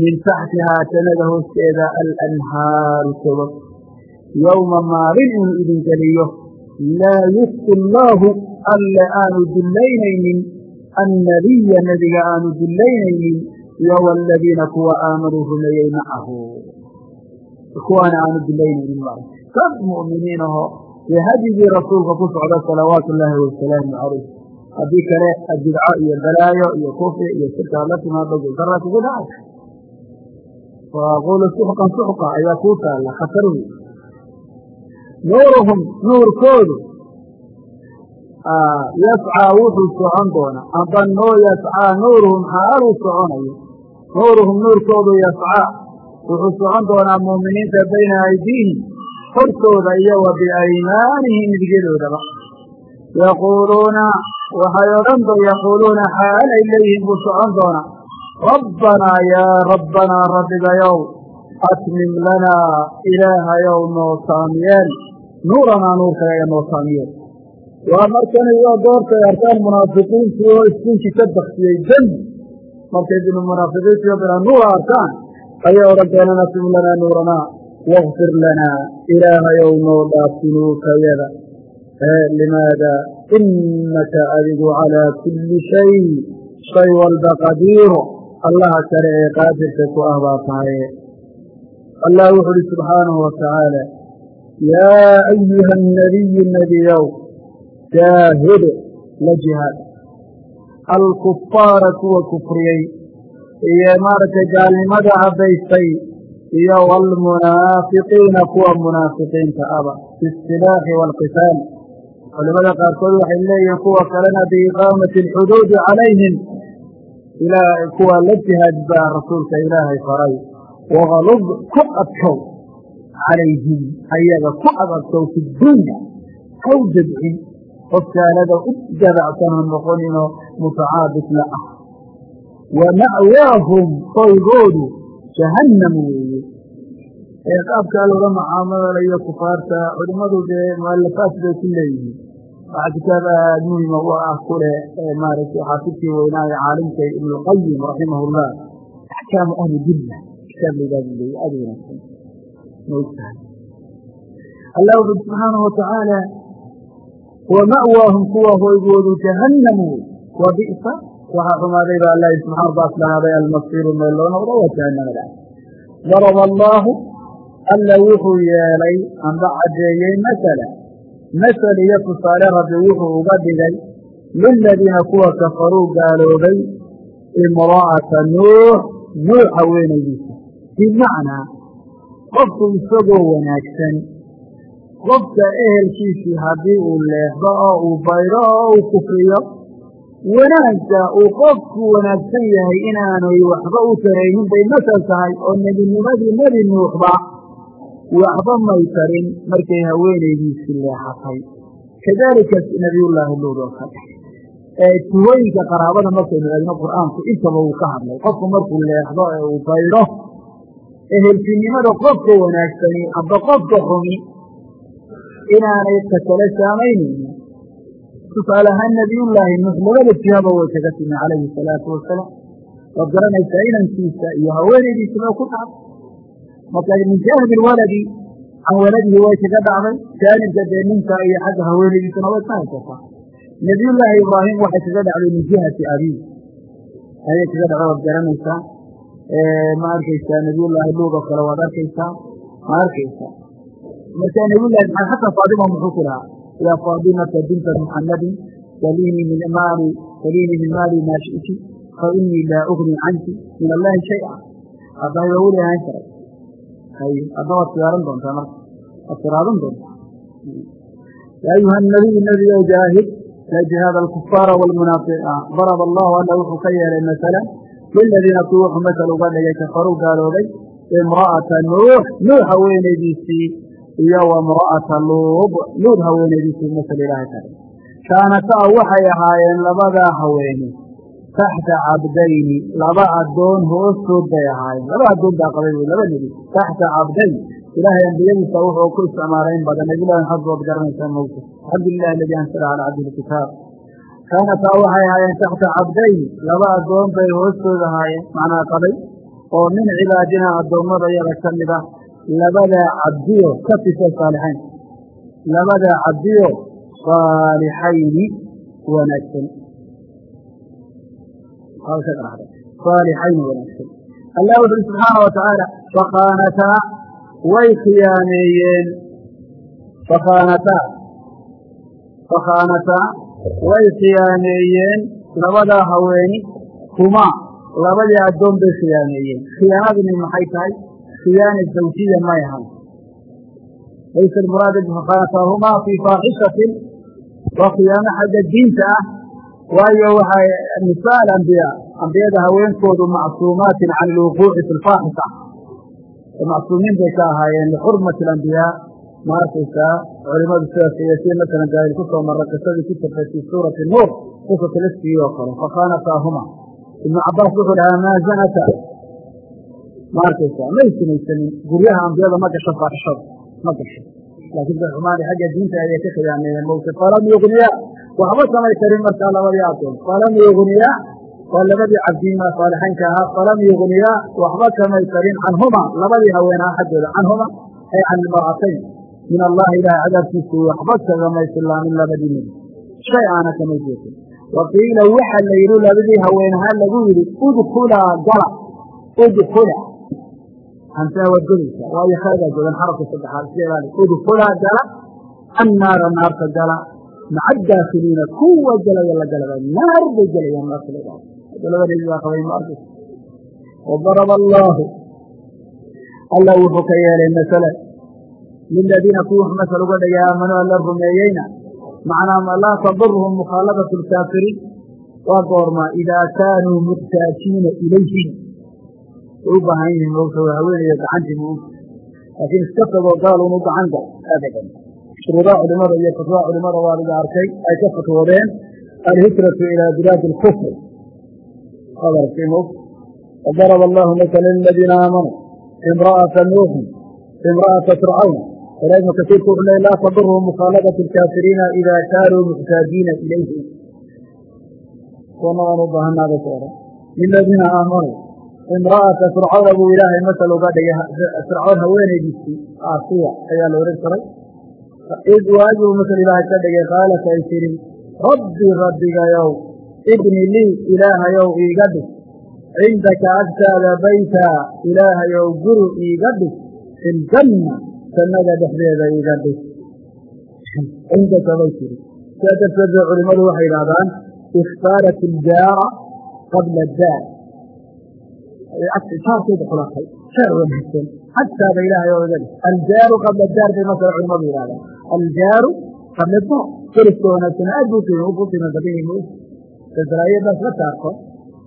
min taxtihaa jannada hoosteeda alanhaaru togog yowma maalin inuu idin geliyo laa yufti llaahu alle aanu dullaynaynin annabiya nebiga aanu dullaynaynin iyo waladiina kuwa aamanuu rumeeyey macahu. Kuwaana aanu dullaynaynin dad mu'miniin aho dee hadyigii rasuulka ku socda salawaatu ullaahi wasalaamu calayh. Haddii kale bidco iyo balaayo iyo kufri iyo shirka ad la timaado guldara kugu dhacay waaqulu suxqan suxqa ayaa kuu taalla khatar wey nuuruhum nuurkoodu yascaa wuxuu socon doonaa. Amba noo yascaa nuuruhum xaaluu soconayo nuuruhum nuurkoodu yascaa wuxuu socon doonaa muuminiinta bayna aydiihim hortooda iyo wa biaymaanihim midigyadoodaba yaquuluuna waxay odhan yaquuluuna xaalay leeyihiin buu socon doonaa. Rabbanaa yaa rabbanaa rabbigayow atmim lanaa ilaahayow noo taamiyeen nuuranaa nuurkaaga ee noo saamiyo waa markani waa goortay arkaan munaafiqiintii oo iskiinkii ka baksiyey dembi markay munaafiqiintii bira nuura arkaan ayay odhan doonaan asim lanaa nuuranaa wakfir lanaa ilaahayow noo dhaafi nuurkayada limaada inaka adigu calaa kulli shay shay walba qadiiro allaha kale ee qaadirka ku ah baa tahay allah wuxu uhi subxaanahu watacaala yaa ayuha الnabiyu nebiyow jaahid la jihaad alkufaara kuwa kufriyey iyo maaragtay gaalnimada caddaystay iyo wاlmunaafiqiina kuwa munaafiqiinta aba fi اsilaaxi wاlqitaal culimada qaarkood waxay leeyihiin kuwa kalena biiqaamati alxuduudi calayhim kuwa la jihaad baa rasuulka ilaahay faray wakalub ku adkow calayhim ayaga ku adadkow fi dunya. Haw dabcin qof gaalada u dabacsan ha noqoninoo mutacaabis la ah. Wa ma'waahum hoygoodu jahannam weeye. Ee qaabkaa loola mucaamalayo kufaarta culimmadu dee mualafaat bay ku leeyihiin. Waxaa kitaab aad muhima u ah kule maaragtay xaafidkii weynaaye caalimkay ibnuqayim raximah llah axkaamu ahli dilla kitaab layidhahdo leeye aada wanaagsan ma ogtahay allah wuxu subxaanahu watacaala wa ma'waahum kuwa hoygoodu jahannam wey wa bi'sa waxaa xumaaday ba allah subxaana baas lahaaday almasiiru meel loo noqdo waa jahannamada daraba allaahu alla wuxuu yeelay amba caddeeyey masala masal iyo tusaale rabbi wuxuu uga dhigay liladiina kuwa kafaruu gaaloobay imra'ata nuux nuux haweenaydiisa qofku isagoo wanaagsan qofka ehelkiisii haddii uu leexdo oo uu baydo oo uu kufriyo wanaagga uu qofku wanaagsan yahay inaanay waxba u taraynin bay masal tahay oo nebinimadii nebi nuuxba waxba may tarin markay haweenaydiisii leexatay. Kadaalika nabiyullaahi luud oo kale tuhooyinka qaraabada markaynu eegno qur'aanku intaba uu ka hadlay qofku markuu leexdo ee uu baydo eheltinimada qofka wanaagsani amba qofka xumi inaanay ka kale saamaynaynin. Tusaale ahaan nabiyullaahi nuux labada jihaba way kaga timi calayhi salaatu wasalaam. Waad garanaysaa inankiisa iyo haweenaydiisaba ku dhacday marka min jaanibi waladi can waladihi way kaga dhacday jaanibka dee ninka iyo xagga haweenaydiisana way ka haysataa nabiyullaahi ibraahim waxay kaga dhacday min jihati abiy ayay kaga dhacday waad garanaysaa ma arkaysaa nabiyullaahi luud oo kale waad arkaysaa ma arkaysaa marka nabiyullahi maa xataa faadima muxuu ku lahaa yaa faadimata binta muxamadin saliinii min maali saliinii min maali maa shi'ti fa inii laa ugni canki min allahi shay'a. Hadday waa weli ahaan karay. Hay hadda waad siyaaran doontaa marka? Waad siraadan doontaa? Yaa ayuha nabiyu nebigow jaahid la jihaad alkufaara wlmunaafiqiina daraba allahu alla wuxuu ka yeelay masala liladiina kuwi wuxuu masal uga dhigay kafaruu gaaloobay imra'ata nuux nuux haweenaydiisii iyo wamra'ata luud luud haweenaydiisii masal ilaahay ka dhig kaanataa waxay ahaayeen labadaa haweene taxta cabdayni laba addoon hoostood bay ahaayeen laba addoon baa qabay wy laba nebi taxta cabdayn ilaahay ambiyadiisa wuxuu ku isticmaalay in badan nabilahi xad waad garanaysaa mowta alxamdulilahi aladii ansala calaa cabdi lkitaab kaanataa waxay ahaayeen taxta cabdayni laba addoon bay hoostooda ahaayeen macnaa qabay oo min cibaadina addoommada yada ka mid ah labadaa cabdiyo ka fisa saalixayn labadaa cabdiyo saalixayni wanaagsan. Saalixayni wanaagsan. Allah wuxu uhi subxaana wa tacaala fakhaanataa way khiyaameeyeen fakhaanataa fakhaanataa way khiyaameeyeen labadaa haweeni kumaa labadii addoon bay khiyaameeyeen. Khiyaanadini maxay tahay? Khiyaana zawjiya may ahan laysa almuraada bifakhaanataahumaa fii faaxishatin waa khiyaano xagga diinta ah waayo waxay nisaa alambiyaa ambiyada haweenkoodu macsuumaatin can alwuquuci fi lfaaxisha macsuumiin bay ka ahaayeen lixurmati alambiyaa ma arkaysaa culimadu sidaas si masalan daahil ku soo marra qisadii ku jirtay fii suurati nuur qisat lisfigi oo kale fakhaanataahuma ibnu cabaas wuxuu dhahaa maa zanata? Ma arkaysaa may sinaysanin guryaha ambiyada ma gasho faaxishada ma gasho. Laakiin bay xumaani xagga diinta ayay ka khiyaameeyeen mowta falam yugniya waxba samay tarin markaa labadii addoon falam yugniya waa labadii cabdiima saalixaynka ahaa. Falam yugniya waxba kamay tarin canhuma. Labadii haweenaha xaggooda canhuma ay can ilmar'atayn min allahi ilahay cadaabkiisu waxba kagamay silaamin labadii nebi shay aana kamay jeesin wa qiila waxa la yidhi labadii haweenahaa lagu yidhi udkulaa gala udkula hantaa waad godaysaa waayo khaagaa godan xarafka saddexaad iska ilaali udkulaa gala annaara naarta gala maca adaakhiliina kuwa gelaya la galaba naar bay gelayaan naarta la labadii baa qabay ma arkaysa wadaraba allaahu alla ka yeelay liladiina kuwii masal uga dhigay aamanuu alla rumeeyeyna macnaa laa tadurhum mukhaalafatu lkaafiriin waa goorma idaa kaanuu muxtaajiina ilayhim way u baahan yihiin mogta waa haweenaya gacantii mu laakiin iska tagoo gaal unu gacan gal abadan shuruudaha culimada iyo fatwaha culimada waa laga arkay ay ka fatwoodeen alhijratu ilaa bilaadi alkufr waad aragtay wadaraba allahu masala liladiina aamanuu imra'ata nuuxin imra'ata fircawn ila ibnu kasiirku wuxuu leey laa tadurhum mukhaalafatu lkaafiriina ida kaanuu muxtaajiina ilayhim kuwana waan u baahanaada ku odhan liladiina aamanuu imra'ata fircawna buu ilaahay masal uga dhigay fircoon haweenaydiisii aasiya ayaa la odhan jiray id waaguu masal ilaahay ka dhigay qaalat ay tidhi rabbi rabbigayow ibni lii ilaahayow iiga dhig cindaka agtaada bayta ilaahayow guri iiga dhig fi jannada dhexdeeda iiga dhig. Cindaka bay tidhi sidaa darteed bay culimmadu waxay yidhahdaan ikhtaarat iljaara qabla daar jaarkeeda xulatay. Jaar wanaagsan. Agtaada ilaahay oo iga dhig. Aljaaru qabla daar bay masala culimadu yidhahdaan aljaaru qabla daar deriska wanaagsan aad buu qiimo ugu qiimo badan baas la saarto.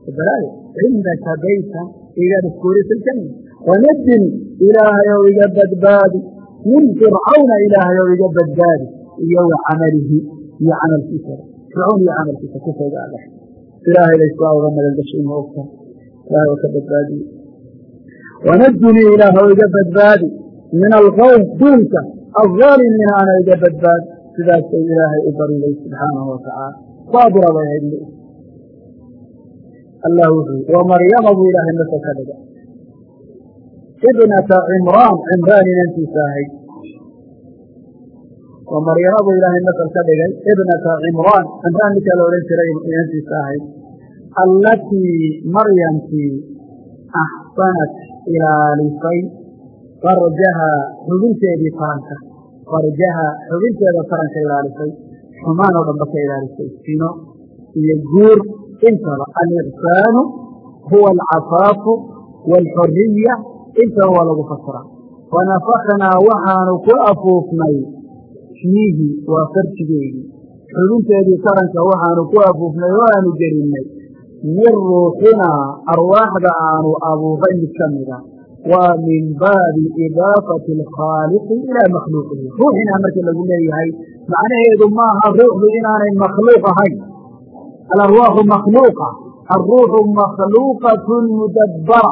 Balbalaayo cindaka bayta iga dhifkuuri fi ljanna wanajini ilaahayow iga badbaadi min fircawna ilaahayow iga badbaadi iyo wa camalihi iyo camalkiisa fircawn iyo camalkiisa kufayga adhex ilaahay laysku awda magangashay ma ogta ilahay oo ka badbaadiye wanajinii ilaahw iga badbaadi min alqowm duulka alظaalimiina ana iga badbaadi sidaasay ilaahay u baryay subxaanahu watacaala saabira bay ahayd allah wuxuu wa maryama buu ilaahay masal ka dhiga ibnata cimraan cimraan inantiisa ahayd wa maryama buu ilaahay masal ka dhigay ibnata cimraan cimraan ninkaa la odhan jiray inantiisa ahayd allatii maryamkii axsanat ilaalisay farjaha xubinteedii taranka farjaha xubinteeda taranka ilaalisay xumaan oo dhanba ka ilaalisay sino iyo guur intaba alixsaanu huwa alcafaafu waalxuriya intaba waa lagu fasiraa wanafaknaa waxaanu ku afuufnay fiihi waa farjigeedii xubinteedii taranka waxaanu ku afuufnay oo aanu gelinnay min ruuxinaa arwaaxda aanu abuuray mid ka mida waa min baabi idaafati alkhaaliqi ilaa makhluuqihi. Ruuxinaa marka lagu leeyahay macnaheedu maaha ruuxdu inaanay makhluuq ahayn. Alarwaaxu makhluuqa alruuxu makhluuqatun mudabbara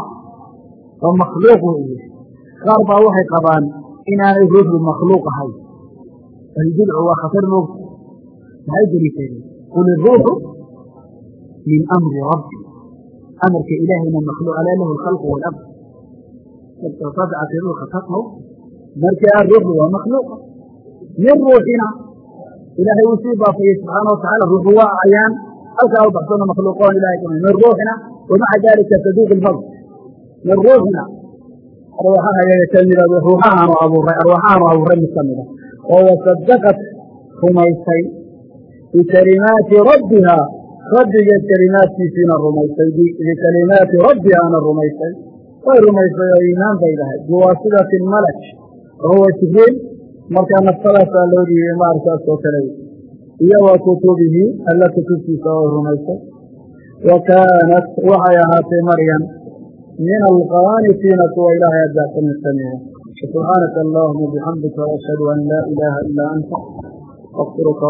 waa makhluuq weeye. Qaar baa waxay qabaan inaanay ruuxdu makhluuq ahayn albidcu waa khatar moogta maxay deliishadeen qul iruuxu min amri rabbi. Amarka ilaahayna makhluuq alaa lahu alkhalqu waalamr sabcati ruuxa tatlow markaa ruuxdu waa makhluuqa min ruuxina ilaahay uu sii baafayey subxaana watacala ruuxu waa ayaan halkaa u baxsano makhluuqoon ilahay ka min ruuxina wamaca dalika saduuq ilfadl min ruuxina. Arwaaxaha yaga ka mida ruuxahaanu abuuray arwaaxahaanu abuuray mid ka mida oo wasadaqat rumaysay bikalimaati rabbiha. Rabbiga kelimaadkiisiina rumaysay bikalimaati rabbihaana rumaysay way rumaysay oo iimaan bay dhahay biwaasitati malak. Wa huwa jibriil. Markaa nafsadaasaa loo dhiibay maarkaas oo kale. Iyo wa kutubihi alla kutubtiisa oo rumaysay wa kaanat waxay ahaatay maryam min alqaanitiina kuwa ilaahay addaacsan sameeya subxaanaka allahuma bixamdika waashhadu an laa ilaaha ilaa anta astaغfiruka